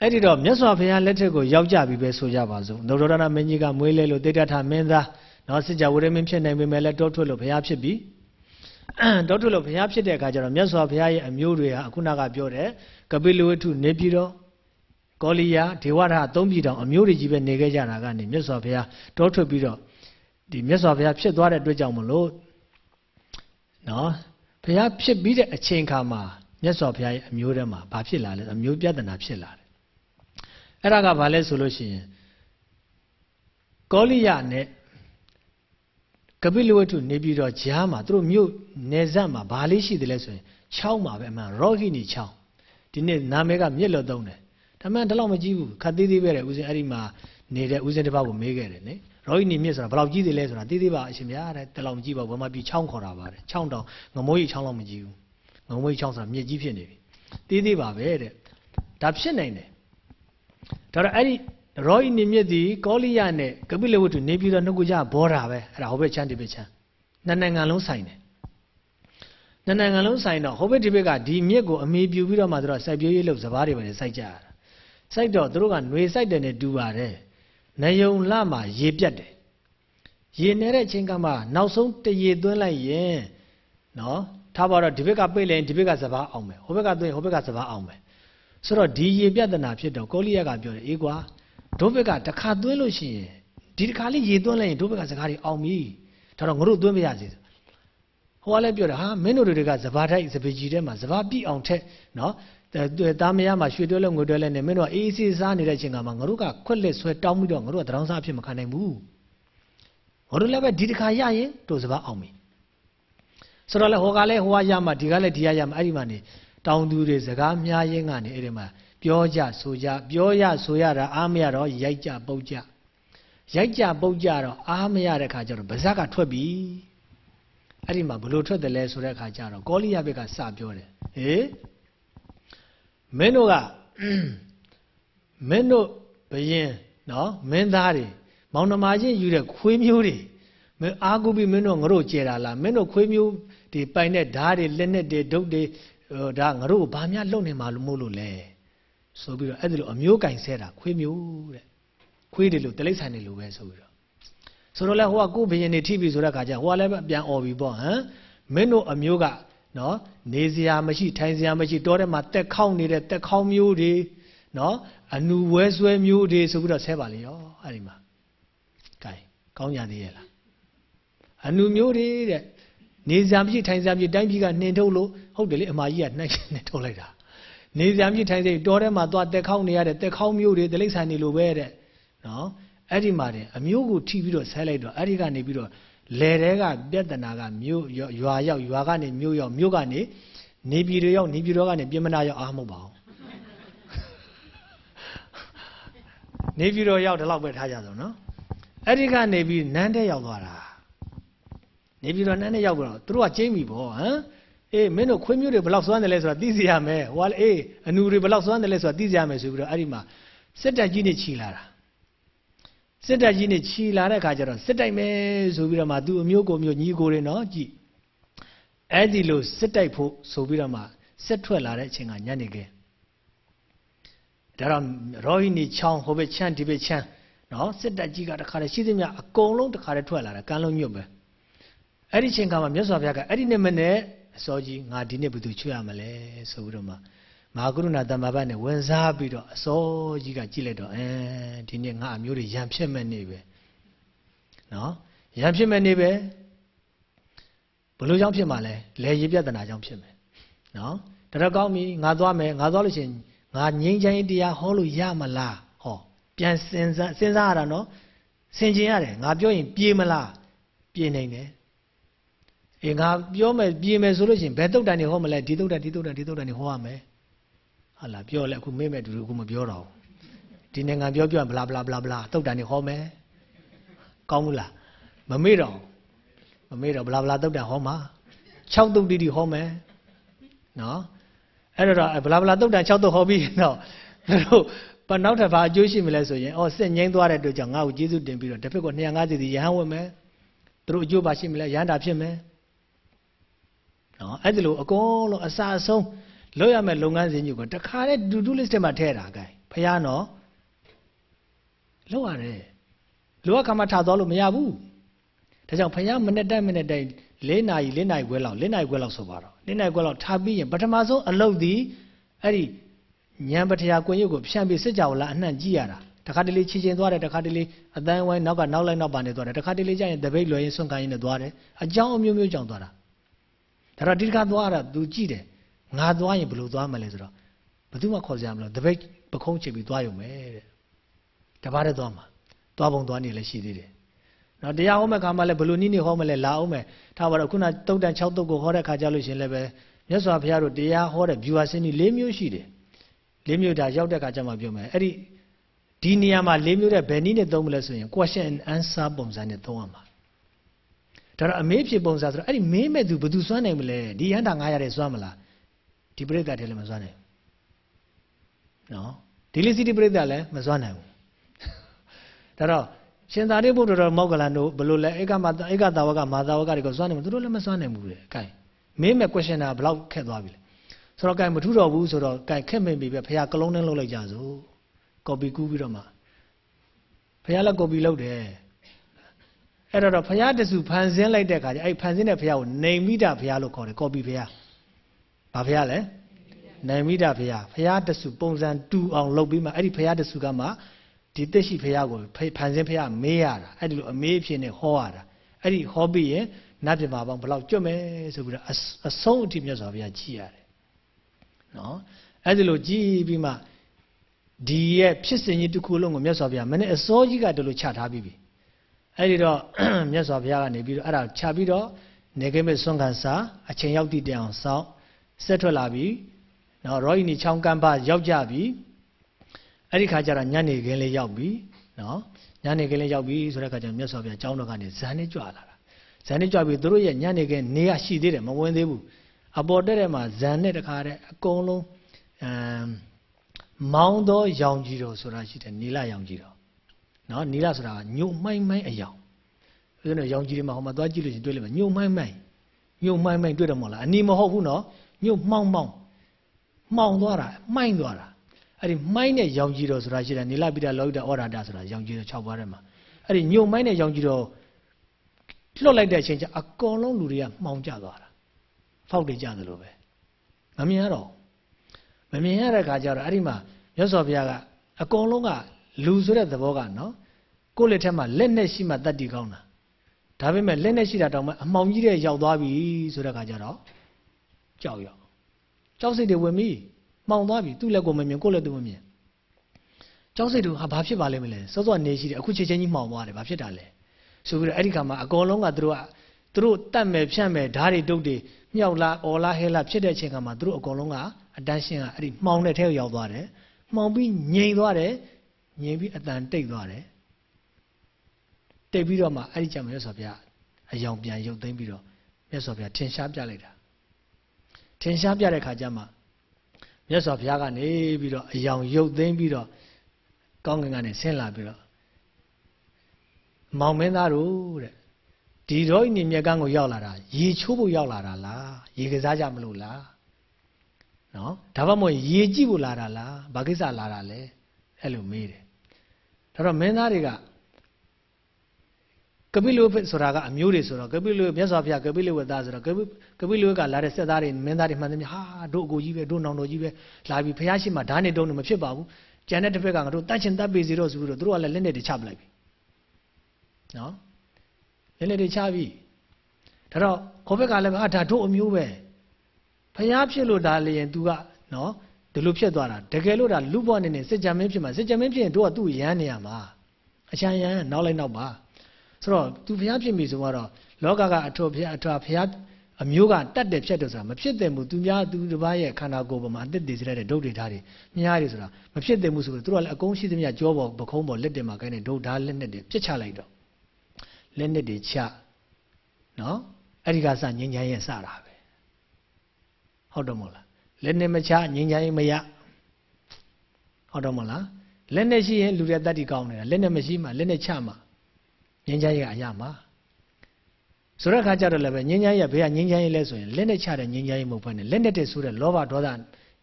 အဲ့ဒီတော့မြတ်စွာဘုရားလက်ထက်ကိုရောက်ကြပြီပဲဆိုကြပါစို့နုဒရဏမင်းကြီးကမွေးလဲလို့တိဋ္ဌထမင်းသားနော်စစ်ကြဝရမင်းဖြစ်နိုင်ပေမဲ့လည်းတောထွက်လို့ဘုရားဖြစ်ပြီတောထွက်လို့ဘုရားဖြစ်တဲ့အခါကျတော့မြတ်စွာဘုရားရဲ့အမျိုးတွေဟာအခုနကပြောတဲ့ကပိလဝတ္ထုနေပြည်တော်ကောလီယာဒေဝရဟသုံးပြည်တော်အမျိုးတွေကြီးပဲနေခဲ့ကြတာကနေမြတ်စွာဘုရားတောထွက်ပြီးတော့ဒီမြတ်စွာဘုရားဖြစ်သွားတဲ့အတွက်ကြောင့်မလို့ နော်ဘုရားဖြစ်ပြီးတဲ့အချိန်ခါမှာမြတ်စွာဘုရားရဲ့အမျိုးထဲမှာဘာဖြစ်လာလဲအမျိုးပြဿနာဖြစ်လာတယ်အဲ့ဒါကဘာလဲဆိုလို့ရှိရင်ကောလိယနဲ့ကပိလဝတ္ထုနေပြီးတော့ဂျားမှာသူတို့မြို့နယ်စပ်မှာဘာလေးရှိတယ်လဲဆိုရင်ချောင်းမှာပဲအမှန်ရောဂိနီချောင်းဒီနေ့နာမည်ကမြစ်လို့သုံးတယ်ဒါမှန်တလောက်မကြည့်ဘူးခတ်သေးသေးပဲတဲ့ဦးစင်အဲ့ဒီမှာနေတဲ့ဦးစင်တစ်ပါးကိုမေးခဲ့တယ်နိ ရောဟိနီမြစ်ဆိုတာဘယ်လောက်ကြီးသေးလဲဆိုတာသေးသေးပါအရှင်ဗျာတဲ့တလောက်မကြည့်ပါဘူးဘာမှပြီးချောင်းခေါ်တာပါတဲ့ချောင်းတောင်ငမိုးကြီးချောင်းလောက်မကြည့်ဘူးငမိုးကြီးချောင်းဆိုတာမြစ်ကြီးဖြစ်နေပြီသေးသေးပါပဲတဲ့ဒါဖြစ်နိုင်တယ်ဒါတော့အဲ့ဒီရောဟိနီမြစ်ဒီကောလိယနဲ့ကပိလဝတ္ထုနေပြီးတော့နှုတ်ကကြဘောတာပဲအဲ့ဒါဟိုဘက်ချမ်းဒီဘက်ချမ်းနှစ်နိုင်ငံလုံးဆိုင်တယ်နှစ်နိုင်ငံလုံးဆိုင်တော့ဟိုဘက်ဒီဘက်ကဒီမြစ်ကိုအမေပြူပြီးတော့မှသူတို့စိုက်ပျိုးရေးလုပ်စပားတွေပဲစိုက်ကြရတာစိုက်တော့သူတို့ကຫນွေစိုက်တယ်နဲ့တူပါတယ် နယုံလမှာရေပြတ်တယ်ရေနေတဲ့ချင်းကမှနောက်ဆုံးတရေသွင်းလိုက်ရင်နော်ထားပါတော့ဒီဘက်ကပိတ်လိုက်ရင်ဒီဘက်ကစပားအောင်မယ်ဟိုဘက်ကသွင်းဟိုဘက်ကစပားအောင်မယ်ဆိုတော့ဒီရေပြတ်တနာဖြစ်တော့ကိုလိယကပြောတယ်အေးကွာဒုဘက်ကတခါသွင်းလို့ရှိရင်ဒီတခါလေးရေသွင်းလိုက်ရင်ဒုဘက်ကစကားတွေအောင်ပြီဒါတော့ငါတို့သွင်းမရစေဟိုကလည်းပြောတယ်ဟာမင်းတို့တွေကစပားထိုက်စပကြီးထဲမှာစပားပြည့်အောင်ထက်နော် သားမယားမှာရွှေတွဲလဲငွေတွဲလဲနဲ့မင်းတို့ကအေးအေးစားနေတဲ့အချိန်ကမှငါတို့ကခွက်လက်ဆွဲတောင်းပြီးတော့ငါတို့ကတရောင်းစားအဖြစ်မခံနိုင်ဘူးငါတို့လည်းပဲဒီတစ်ခါရရင်တို့စပါးအောင်ပြီဆိုတော့လေဟိုကလည်းဟိုကရမှာဒီကလည်းဒီကရမှာအဲ့ဒီမှာနေတောင်းသူတွေစကားများရင်းကနေအဲ့ဒီမှာပြောကြဆိုကြပြောရဆိုရတာအားမရတော့ရိုက်ကြပုတ်ကြရိုက်ကြပုတ်ကြတော့အားမရတဲ့ခါကျတော့ဗဇက်ကထွက်ပြီအဲ့ဒီမှာဘလို့ထွက်တယ်လဲဆိုတဲ့အခါကျတော့ကောလိယဘက်ကစပြောတယ်ဟေး မင်းတို့ကမင်းတို့ဘယင်နော်မင်းသားတွေမောင်နှမချင်းယူတဲ့ခွေးမျိုးတွေမင်းအားကိုပြီးမင်းတို့ငါတို့ကြဲတာလားမင်းတို့ခွေးမျိုးဒီပိုင်တဲ့ဓာတ်တွေလက်နဲ့တွေဒုတ်တွေဒါငါတို့ဘာများလုံနေမှာလို့မို့လို့လဲဆိုပြီးတော့အဲ့ဒါလိုအမျိုးကင်ဆဲတာခွေးမျိုးတဲ့ခွေးတွေလို့တိလိษံတွေလိုပဲဆိုပြီးတော့ဆိုတော့လဲဟိုကကိုဘယင်နေထိပြီဆိုတဲ့ခါကျဟိုကလည်းပြန်អော်ပြီပေါ့ဟမ်မင်းတို့အမျိုးကနော် နေစရာမရှိထိုင်စရာမရှိတောထဲမှာတက်ခေါင်းနေတဲ့တက်ခေါင်းမျိုးတွေနော်အနူဝဲဆွဲမျိုးတွေဆိုပြီးတော့ဆဲပါလေရောအဲ့ဒီမှာကဲကောင်းကြသေးရဲ့လားအနူမျိုးတွေတဲ့နေစရာမရှိထိုင်စရာမရှိတိုင်းပြည်ကနှင်ထုတ်လို့ဟုတ်တယ်လေအမကြီးကနှိုက်နှင်ထုတ်လိုက်တာနေစရာမရှိထိုင်စရာတောထဲမှာသွားတက်ခေါင်းနေရတဲ့တက်ခေါင်းမျိုးတွေတိလိษံနေလိုပဲတဲ့နော်အဲ့ဒီမှာတဲ့အမျိုးကိုထိပြီးတော့ဆဲလိုက်တော့အဲ့ဒီကနေပြီးတော့ လယ်တဲကပြဿနာကမြို့ရွာရောက်ရွာကနေမြို့ရောက်မြို့ကနေနေပြည်တော်ရောက်နေပြည်တော်ကနေပြင်မနာရောက်အားမဟုတ်ပါဘူးနေပြည်တော်ရောက်ဒီလောက်ပဲထားကြဆုံးနော်အဲ့ဒီကနေပြီးနန်းတဲ့ရောက်သွားတာနေပြီးတော့နန်းတဲ့ရောက်တော့သူတို့ကကျင်းပြီပေါ့ဟမ်အေးမင်းတို့ခွေးမျိုးတွေဘယ်လောက်စွမ်းတယ်လဲဆိုတာသိစေရမယ်ဟိုကလေအေးအနူတွေဘယ်လောက်စွမ်းတယ်လဲဆိုတာသိစေရမယ်ဆိုပြီးတော့အဲ့ဒီမှာစစ်တပ်ကြီးနေခြီလာတာ စစ်တပ်ကြီးနေခြီလာတဲ့အခါကျတော့စစ်တိုက်မယ်ဆိုပြီးတော့မှသူအမျိုးကိုမျိုးညီကိုတွေနော်ကြည့်အဲ့ဒီလိုစစ်တိုက်ဖို့ဆိုပြီးတော့မှစစ်ထွက်လာတဲ့အချိန်ကညနေခင်းဒါတော့ရောဟိနီချောင်းဟိုဘက်ချမ်းဒီဘက်ချမ်းနော်စစ်တပ်ကြီးကတခါတည်းရှိသမျှအကုန်လုံးတခါတည်းထွက်လာတာကမ်းလုံးညွတ်ပဲအဲ့ဒီချိန်ကမှမြတ်စွာဘုရားကအဲ့ဒီနေ့မနေ့အစောကြီးငါဒီနေ့ဘယ်သူချွတ်ရမလဲဆိုပြီးတော့မှ မဟာကရုဏာတမ္မာဘတ်နဲ့ဝင်စားပြီးတော့အစောကြီးကကြည့်လိုက်တော့အဲဒီနေ့ငါအမျိုးတွေရံဖြစ်မဲ့နေ့ပဲနော်ရံဖြစ်မဲ့နေ့ပဲဘလို့ကြောင့်ဖြစ်မှာလဲလဲရည်ပြဿနာကြောင့်ဖြစ်မယ်နော်တရကောင်းပြီငါသွားမယ်ငါသွားလို့ရှိရင်ငါငြိမ်းချမ်းတရားဟောလို့ရမလားဟောပြန်စဉ်းစားစဉ်းစားရတာနော်ဆင်ခြင်ရတယ်ငါပြောရင်ပြေးမလားပြေးနိုင်တယ်အေးငါပြောမယ်ပြေးမယ်ဆိုလို့ရှိရင်ဘယ်တုတ်တန်နေဟောမလဲဒီတုတ်တန်ဒီတုတ်တန်ဒီတုတ်တန်နေဟောရမယ် ဟာလားပြောလဲအခုမေ့မဲ့တူတူအခုမပြောတော့ဘူးဒီနေ့ငါပြောပြောဘလာဘလာဘလာဘလာတုတ်တန်နေဟောမယ်ကောင်းဘူးလားမမေ့တော့မမေ့တော့ဘလာဘလာတုတ်တန်ဟောမှာ6တုတ်တိတိဟောမယ်နော်အဲ့တော့ဘလာဘလာတုတ်တန်6တုတ်ဟောပြီးတော့သူတို့ပနောက်ထပ်ဘာအကျိုးရှိမလဲဆိုရင်အော်စစ်ငိမ့်သွားတဲ့အတွက်ကြောင့်ငါ့ကိုကျေးဇူးတင်ပြီးတော့တစ်ဖက်က250စီရဟန်းဝင်မယ်သူတို့အကျိုးပါရှိမလဲရဟန္တာဖြစ်မယ်နော်အဲ့ဒီလိုအကုန်လုံးအစာအဆုံး လုပ်ရမယ့်လုပ်ငန်းစဉ်ကြီးကိုတခါတည်း to do list ထဲမှာထည့်တာ gain ဖះနော်လုပ်ရတယ်လိုအပ်ခါမှထားသွားလို့မရဘူးဒါကြောင့်ဖះမနေ့တိုင်းမနေ့တိုင်း၄နာရီ၄နာရီခွဲလောက်၄နာရီခွဲလောက်ဆိုပါတော့၄နာရီခွဲလောက်ထားပြီးရင်ပထမဆုံးအလုပ်ဒီအဲ့ဒီညံပထရာကွင်ရုပ်ကိုဖြန့်ပြီးစစ်ကြောလာအနှံ့ကြည့်ရတာတခါတလေချီချင်းသွားတယ်တခါတလေအတန်းဝိုင်းနောက်ကနောက်လိုက်နောက်ပါနေသွားတယ်တခါတလေကျရင်တပိတ်လွယ်ရင်ဆွန့်ကိုင်းရင်လည်းသွားတယ်အကြောင်းအမျိုးမျိုးကြောင့်သွားတာဒါတော့ဒီတစ်ခါသွားတာ तू ကြည့်တယ် ငါသွားရင်ဘယ်လိုသွားမလဲဆိုတော့ဘယ်သူမှခေါ်စရာမလိုတပိတ်ပခုံးချစ်ပြီးသွားရုံပဲတဲ့တပါးတည်းသွားမှာသွားပုံသွားနေလည်းရှိသေးတယ်နော်တရားဟောမဲ့ခါမှလည်းဘယ်လိုနည်းနည်းဟောမလဲလာအောင်မယ်ထားပါတော့ခုနတုတ်တန်6တုတ်ကိုဟောတဲ့ခါကြလို့ရှင်လည်းပဲမြတ်စွာဘုရားတို့တရားဟောတဲ့ viewer စင်းကြီး၄မျိုးရှိတယ်၄မျိုးဒါရောက်တဲ့ခါကျမှပြောမယ်အဲ့ဒီဒီနေရာမှာ၄မျိုးတဲ့ဘယ်နည်းနဲ့သုံးမလဲဆိုရင် question and answer ပုံစံနဲ့သုံးရမှာဒါတော့အမေးဖြေပုံစံဆိုတော့အဲ့ဒီမေးမဲ့သူဘယ်သူစွမ်းနိုင်မလဲဒီဟန်တာ900တဲ့စွမ်းမလား ဒီပြိဿတယ်လည်းမစွမ်းနိုင်ဘူးနော်ဒီလိစီဒီပြိဿလည်းမစွမ်းနိုင်ဘူးဒါတော့ရှင်သာရိပုတ္တရာမောက္ကလန်တို့ဘယ်လိုလဲဧကမဧကတာဝကမာတာဝကတွေကိုစွမ်းနိုင်မှာသူတို့လည်းမစွမ်းနိုင်ဘူးလေအဲ gain မေးမဲ့ question တာဘယ်လောက်ခက်သွားပြီလဲဆိုတော့ gain မထူတော့ဘူးဆိုတော့ gain ခက်မိပြီပဲဖះကလုံးနဲ့လုံးလိုက်ကြစို့ copy ကူးပြီးတော့မှဖះလည်း copy လုပ်တယ်အဲ့တော့ဖះတစုဖန်ဆင်းလိုက်တဲ့ခါကျအဲ့ဖန်ဆင်းတဲ့ဖះကိုနေမိတာဖះလို့ခေါ်တယ် copy ဖះ ဘာဖះလဲနေမိတာဖះဖះတစုပုံစံတူအောင်လုပ်ပြီးမှအဲ့ဒီဖះတစုကမှဒီတက်ရှိဖះကိုဖန်ဆင်းဖះမေးရတာအဲ့ဒီလိုအမေးအဖြစ်နဲ့ဟောရတာအဲ့ဒီဟောပြီးရင်နတ်ပြပါပေါင်းဘယ်လောက်ကြွမယ်ဆိုပြီးတော့အဆုံးအထိမြတ်စွာဘုရားကြည်ရတယ်နော်အဲ့ဒီလိုကြည်ပြီးမှဒီရဲ့ဖြစ်စဉ်ကြီးတစ်ခုလုံးကိုမြတ်စွာဘုရားမနေ့အစောကြီးကတလို့ချထားပြီးပြီအဲ့ဒီတော့မြတ်စွာဘုရားကနေပြီးတော့အဲ့ဒါချပြီးတော့နေကိမဲ့စွန့်ခံစာအချိန်ရောက်တည်တအောင်စောင့် ဆက်ထွက်လာပြီနော်ရောဟိနီချောင်းကမ်းပါရောက်ကြပြီအဲ့ဒီခါကျတော့ညနေခင်းလေးရောက်ပြီနော်ညနေခင်းလေးရောက်ပြီဆိုတဲ့ခါကျတော့မြတ်စွာဘုရားကျောင်းတော်ကနေဇန်နဲ့ကြွလာတာဇန်နဲ့ကြွပြီသူတို့ရဲ့ညနေခင်းနေရရှိသေးတယ်မဝင်သေးဘူးအပေါ်တက်တဲ့မှာဇန်နဲ့တခါတဲ့အကုန်လုံးအမ်မောင်းသောရောင်ကြီးတော်ဆိုတာရှိတယ်နီလာရောင်ကြီးတော်နော်နီလာဆိုတာညုံမိုင်းမိုင်းအယောင်ဦးဇင်းတို့ရောင်ကြီးတွေမှာဟိုမှာသွားကြည့်လို့ရှိရင်တွေ့လိမ့်မယ်ညုံမိုင်းမိုင်းညုံမိုင်းမိုင်းတွေ့တယ်မဟုတ်လားအနီမဟုတ်ဘူးနော် ညုံမှောင်မှောင်မှောင်သွားတာမှိုင်းသွားတာအဲ့ဒီမိုင်းနဲ့ရောင်ကြီးတော်ဆိုတာရှိတယ်နီလာပိတာလောဟိတဩရာဒဆိုတာရောင်ကြီးတော်6ပါးထဲမှာအဲ့ဒီညုံမိုင်းနဲ့ရောင်ကြီးတော်လွတ်လိုက်တဲ့အချိန်ကျအကုန်လုံးလူတွေကမှောင်ကျသွားတာဖောက်တွေကျသလိုပဲမမြင်ရတော့မမြင်ရတဲ့ခါကျတော့အဲ့ဒီမှာမြတ်စွာဘုရားကအကုန်လုံးကလူဆိုတဲ့သဘောကနော်ကိုယ့်လက်ထက်မှာလက်နဲ့ရှိမှတတ်တည်ကောင်းတာဒါပေမဲ့လက်နဲ့ရှိတာတောင်မှအမှောင်ကြီးတဲ့ရောက်သွားပြီဆိုတဲ့ခါကျတော့ ကြောက်ရောက်ကြောက်စိတ်တွေဝင်ပြီမှောင်သွားပြီသူ့လက်ကိုမမြင်ကိုယ့်လက်သူမမြင်ကြောက်စိတ်တို့ဟာဘာဖြစ်ပါလိမ့်မလဲစောစောနေရှိတယ်အခုချက်ချင်းကြီးမှောင်သွားတယ်ဘာဖြစ်တာလဲဆိုပြီးတော့အဲ့ဒီခါမှာအကုန်လုံးကသူတို့ကသူတို့တတ်မယ်ဖြန့်မယ်ဓာတ်တွေတုတ်တွေမြောက်လားအော်လားဟဲလားဖြစ်တဲ့အချိန်ကမှသူတို့အကုန်လုံးကအတန်းရှင်းကအဲ့ဒီမှောင်တဲ့ထဲကိုရောက်သွားတယ်မှောင်ပြီးငြိမ်သွားတယ်ငြိမ်ပြီးအတန်တိတ်သွားတယ်တိတ်ပြီးတော့မှအဲ့ဒီကြမှာမြတ်စွာဘုရားအယောင်ပြန်ရုပ်သိမ်းပြီးတော့မြတ်စွာဘုရားထင်ရှားပြလိုက်တာ ထင်ရှားပြတဲ့ခါကျမှမြတ်စွာဘုရားကနေပြီးတော့အယောင်ရုပ်သိမ်းပြီးတော့ကောင်းကင်ကနေဆင်းလာပြီးတော့မောင်မင်းသားတို့တဲ့ဒီတော့ဤမြက်ကန်းကိုရောက်လာတာရေချိုးဖို့ရောက်လာတာလားရေကစားကြမလို့လားနော်ဒါမှမဟုတ်ရေကြည့်ဖို့လာတာလားဘာကိစ္စလာတာလဲအဲ့လိုမေးတယ်ဒါတော့မင်းသားတွေက ကပိလုဆိုတာကအမျိုးတွေဆိုတော့ကပိလုမြတ်စွာဘုရားကပိလုဝတ်သားဆိုတော့ကပိကပိလုကလာတဲ့စက်သားတွေမင်းသားတွေမှန်သမျှဟာတို့အကိုကြီးပဲတို့နောင်တော်ကြီးပဲလာပြီးဘုရားရှိမှဓာတ်နဲ့တုံးလို့မဖြစ်ပါဘူးကျန်တဲ့တစ်ဖက်ကငါတို့တတ်ချင်တတ်ပေစီတော့ဆိုပြီးတော့တို့ကလည်းလက်နဲ့တွေချပလိုက်ပြီနော်လက်နဲ့တွေချပြီဒါတော့ခေါ်ဘက်ကလည်းအာဒါတို့အမျိုးပဲဘုရားဖြစ်လို့ဒါလျင် तू ကနော်ဒီလိုဖြစ်သွားတာတကယ်လို့ဒါလူဘွားနေနေစစ်ကြမင်းဖြစ်မှာစစ်ကြမင်းဖြစ်ရင်တို့ကသူ့ရမ်းနေရမှာအချမ်းရမ်းနောက်လိုက်နောက်ပါ ဆိုတော့ तू ဘုရားဖြစ်ပြီဆိုတော့လောကကအထောဘုရားအထောဘုရားအမျိုးကတတ်တယ်ဖြတ်တယ်ဆိုတာမဖြစ်တယ်မှုသူများသူတစ်ပါးရဲ့ခန္ဓာကိုယ်ပေါ်မှာအသက်တည်စေတဲ့ဒုတ်တွေဓာတ်တွေမြားတွေဆိုတာမဖြစ်တယ်မှုဆိုတော့သူတို့ကလည်းအကုန်ရှိသမျှကြောပေါ်ပခုံးပေါ်လက်တင်မှာကိုင်းတဲ့ဒုတ်ဓာတ်လက်နဲ့တွေပြစ်ချလိုက်တော့လက်နဲ့တွေချနော်အဲ့ဒီကစငြိမ်းချမ်းရဲ့စတာပဲဟုတ်တယ်မို့လားလက်နဲ့မချငြိမ်းချမ်းရေးမရဟုတ်တယ်မို့လားလက်နဲ့ရှိရင်လူတွေတတ်တည်ကောင်းနေတာလက်နဲ့မရှိမှလက်နဲ့ချမှ ငြိမ်းချမ်းရေးကအရမှာဆိုတဲ့အခါကျတော့လည်းပဲငြိမ်းချမ်းရေးဘေးကငြိမ်းချမ်းရေးလဲဆိုရင်လက်နဲ့ချတဲ့ငြိမ်းချမ်းရေးမဟုတ်ဘဲနဲ့လက်နဲ့တည်းဆိုတဲ့လောဘဒေါသ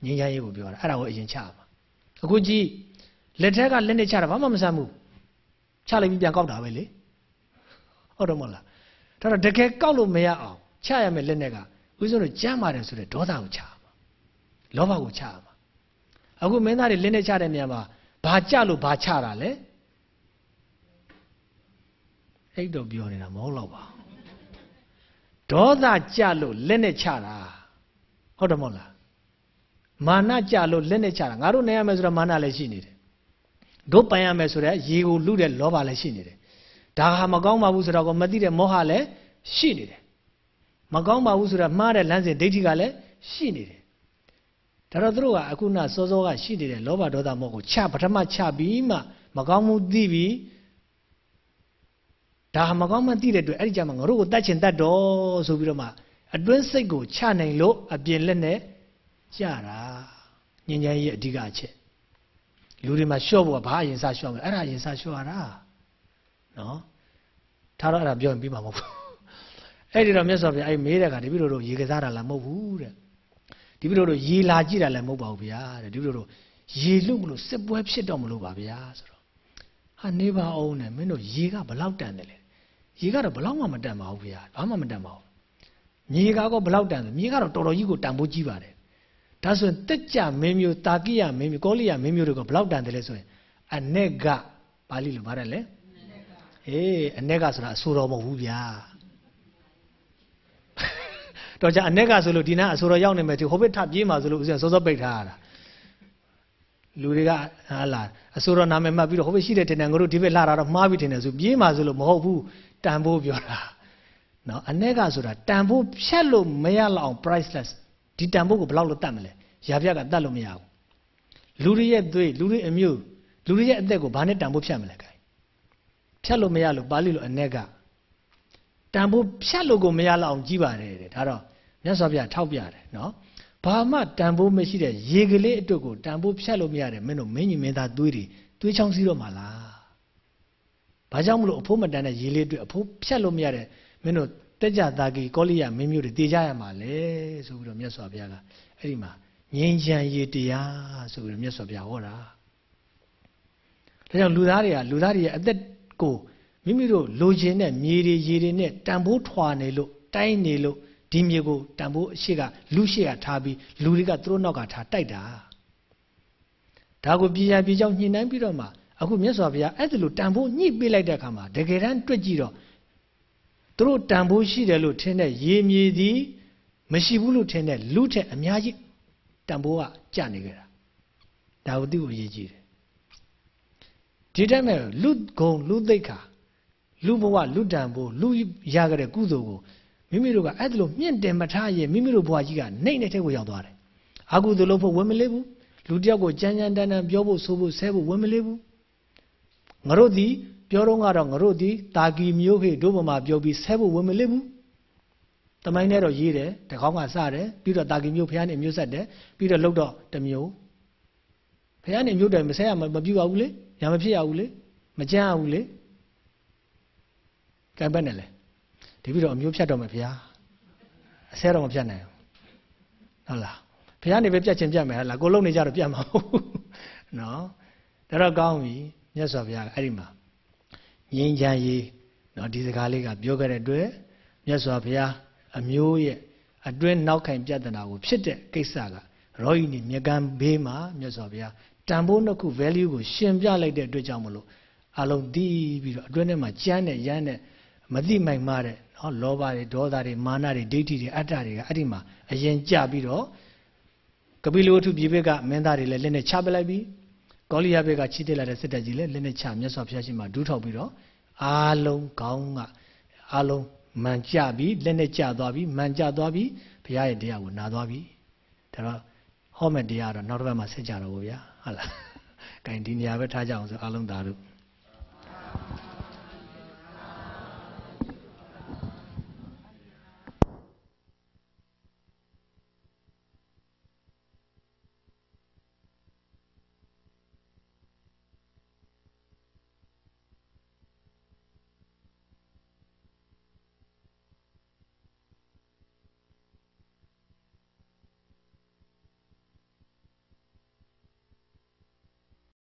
ငြိမ်းချမ်းရေးကိုပြောတာအဲ့ဒါကိုအရင်ချရမှာအခုကြည့်လက်ထက်ကလက်နဲ့ချတာဘာမှမဆမ်းဘူးချလိုက်ပြီးပြန်ကောက်တာပဲလေဟုတ်တယ်မဟုတ်လားဒါတော့တကယ်ကောက်လို့မရအောင်ချရမယ်လက်နဲ့ကဦးဇင်းတို့ကြမ်းပါတယ်ဆိုတဲ့ဒေါသကိုချရမှာလောဘကိုချရမှာအခုမင်းသားတွေလက်နဲ့ချတဲ့နေရာမှာဘာကြလို့ဘာချတာလဲ အဲ့တော့ပြောနေတာမဟုတ်တော့ပါဒေါသကြလို့လက်နဲ့ချတာဟုတ်တယ်မဟုတ်လားမာနကြလို့လက်နဲ့ချတာငါတို့နေရမယ်ဆိုတော့မာနလည်းရှိနေတယ်တို့ပိုင်ရမယ်ဆိုတော့ရေကိုလူတဲ့လောဘလည်းရှိနေတယ်ဒါဟာမကောင်းပါဘူးဆိုတော့ကိုမသိတဲ့မောဟလည်းရှိနေတယ်မကောင်းပါဘူးဆိုတော့မှားတဲ့လမ်းစဉ်ဒိဋ္ဌိကလည်းရှိနေတယ်ဒါတော့သူတို့ကအခုနစောစောကရှိနေတဲ့လောဘဒေါသမောဟကိုချပထမချပြီးမှမကောင်းမှုသိပြီး ဒါမကောင်းမှသိတဲ့အတွက်အဲ့ဒီကြမှာငါတို့ကိုတတ်ချင်တတ်တော့ဆိုပြီးတော့မှအတွင်းစိတ်ကိုချနိုင်လို့အပြင်လက်နဲ့ကြတာညဉ့်ဉန်းကြီးအဓိကအချက်လူတွေမှာလျှော့ဖို့ကဘာအရင်စလျှော့မလဲအဲ့ဒါအရင်စလျှော့ရတာနော်ထားတော့အဲ့ဒါပြောရင်ပြီးမှာမဟုတ်ဘူးအဲ့ဒီတော့မြတ်စွာဘုရားအဲ့မေးတဲ့အခါဒီပြတို့တို့ရေကစားတာလည်းမဟုတ်ဘူးတဲ့ဒီပြတို့တို့ရေလာကြည့်တာလည်းမဟုတ်ပါဘူးဗျာတဲ့ဒီပြတို့တို့ရေလုမလို့စစ်ပွဲဖြစ်တော့မလို့ပါဗျာဆိုတော့ဟာနေပါအောင်နဲ့မင်းတို့ရေကဘလောက်တန်တယ်လဲ ရေကတော့ဘလောက်မှမတန်ပါဘူးဗျာဘာမှမတန်ပါဘူးမြေကတော့ဘလောက်တန်လဲမြေကတော့တော်တော်ကြီးကိုတန်ဖိုးကြီးပါတယ်ဒါဆိုရင်တက်ကြမင်းမျိုးတာကိယမင်းမျိုးကောလိယမင်းမျိုးတွေကဘလောက်တန်တယ်လဲဆိုရင်အ내ကပါဠိလိုပါတယ်လေအေးအ내ကဆိုတာအဆိုတော်မဟုတ်ဘူးဗျာတော့じゃအ내ကဆိုလို့ဒီနားအဆိုတော်ရောက်နေမယ်ဒီဟိုဘက်ထပြေးမှာဆိုလို့ဦးဇင်းစောစောပိတ်ထားရတာလူတွေကဟာလာအဆိုတော်နာမည်မှတ်ပြီးတော့ဟိုဘက်ရှိတဲ့တင်တယ်ငါတို့ဒီဘက်လာတာတော့မှားပြီးတင်တယ်ဆိုပြေးမှာဆိုလို့မဟုတ်ဘူး တန်ဖိုးပြောတာနော်အ내ကဆိုတာတန်ဖိုးဖြတ်လို့မရလောက်အောင် priceless ဒီတန်ဖိုးကိုဘယ်လောက်လို့တတ်မလဲရာပြကတတ်လို့မရဘူးလူတွေရဲ့သွေးလူတွေအမျိုးလူတွေရဲ့အသက်ကိုဘာနဲ့တန်ဖိုးဖြတ်မလဲခိုင်ဖြတ်လို့မရလို့ပါဠိလိုအ내ကတန်ဖိုးဖြတ်လို့ကိုမရလောက်အောင်ကြီးပါတယ်တဲ့ဒါတော့မြတ်စွာဘုရားထောက်ပြတယ်နော်ဘာမှတန်ဖိုးမရှိတဲ့ရေကလေးအတွက်ကိုတန်ဖိုးဖြတ်လို့မရတယ်မင်းတို့မင်းကြီးမင်းသားသွေးတွေသွေးချောင်းစီးတော့မှာလား ဘာကြောင့်မလို့အဖိုးမတန်တဲ့ရေလေးအတွက်အဖိုးဖြတ်လို့မရတဲ့မင်းတို့တက်ကြတာကြီးကောလိယမင်းမျိုးတွေတေကြရမှာလေဆိုပြီးတော့မြတ်စွာဘုရားကအဲ့ဒီမှာငြိမ်းချမ်းရေးတရားဆိုပြီးတော့မြတ်စွာဘုရားဟောတာဒါကြောင့်လူသားတွေကလူသားတွေရဲ့အသက်ကိုမိမိတို့လိုချင်တဲ့မြေတွေရေတွေနဲ့တန်ဖိုးထွာနေလို့တိုင်းနေလို့ဒီမြေကိုတန်ဖိုးအရှိကလူရှိကထားပြီးလူတွေကသူတို့နောက်ကထားတိုက်တာဒါကိုပြည်ရပြည်ကြောင့်ညှိနှိုင်းပြီးတော့မှ အခုမြတ်စွာဘုရားအဲ့ဒါလိုတန်ဖိုးညှိပေးလိုက်တဲ့အခါမှာတကယ်တမ်းတွက်ကြည့်တော့သူတို့တန်ဖိုးရှိတယ်လို့ထင်တဲ့ရေမြေသည်မရှိဘူးလို့ထင်တဲ့လူထက်အများကြီးတန်ဖိုးကကျနေကြတာဒါကိုသိဖို့အရေးကြီးတယ်ဒီတိုင်းမဲ့လူဂုံလူသိက္ခာလူဘဝလူတန်ဖိုးလူရကြတဲ့ကုသိုလ်ကိုမိမိတို့ကအဲ့ဒါလိုမြင့်တင်မထားရင်မိမိတို့ဘဝကြီးကနှိမ့်တဲ့ထက်ကိုရောက်သွားတယ်အာကုသိုလ်လို့ဖို့ဝင်မလေးဘူးလူတယောက်ကိုကြမ်းကြမ်းတမ်းတမ်းပြောဖို့ဆိုဖို့ဆဲဖို့ဝင်မလေးဘူး ငါတို့ဒီပြောတော့ကတော့ငါတို့ဒီတာကီမျိုးဟေ့တို့ဘမှာပြောပြီးဆဲဖို့ဝင်မလစ်ဘူးတမိုင်းနဲ့တော့ရေးတယ်တကောင်းကစတယ်ပြီးတော့တာကီမျိုးဖះနဲ့မျိုးဆက်တယ်ပြီးတော့လှုပ်တော့တစ်မျိုးဖះနဲ့မျိုးတယ်မဆဲရမပြူရဘူးလေညာမဖြစ်ရဘူးလေမကြမ်းရဘူးလေကံပတ်နဲ့လေဒီပြီးတော့အမျိုးဖြတ်တော့မယ်ဖះအဆဲတော့မဖြတ်နိုင်ဘူးဟုတ်လားဖះနေပဲပြတ်ချင်းပြတ်မယ်ဟလားကိုလုံးနေကြတော့ပြတ်မှာမဟုတ်ဘူးနော်ဒါတော့ကောင်းပြီ မြတ်စွာဘုရားကအဲ့ဒီမှာငြိမ်းချမ်းရေးနော်ဒီစကားလေးကပြောခဲ့တဲ့အတွက်မြတ်စွာဘုရားအမျိုးရဲ့အတွင်းနောက်ခိုင်ပြဿနာကိုဖြစ်တဲ့ကိစ္စကရောဟိနီမြကံဘေးမှာမြတ်စွာဘုရားတန်ဖိုးနှစ်ခု value ကိုရှင်ပြလိုက်တဲ့အတွက်ကြောင့်မလို့အလုံးတီးပြီးတော့အတွင်းထဲမှာကြမ်းတဲ့ရမ်းတဲ့မတိမိုင်မာတဲ့နော်လောဘတွေဒေါသတွေမာနတွေဒိဋ္ဌိတွေအတ္တတွေကအဲ့ဒီမှာအရင်ကြပြီးတော့ကပိလဝတ္ထုပြည်ဘက်ကမင်းသားတွေလည်းလက်နဲ့ချပလိုက်ပြီး ကောလိယဘက်ကချီးတက်လာတဲ့စစ်တပ်ကြီးလည်းလက်နဲ့ချမြတ်စွာဘုရားရှင်မှာဒူးထောက်ပြီးတော့အာလုံးကောင်းကအာလုံးမန်ကြပြီးလက်နဲ့ကြသွားပြီးမန်ကြသွားပြီးဘုရားရဲ့တရားကိုနာသွားပြီးဒါတော့ဟောမဲ့တရားတော့နောက်တစ်ပတ်မှဆက်ကြတော့ဗောဗျာဟုတ်လား gain ဒီနေရာပဲထားကြအောင်ဆိုအားလုံးသာလို့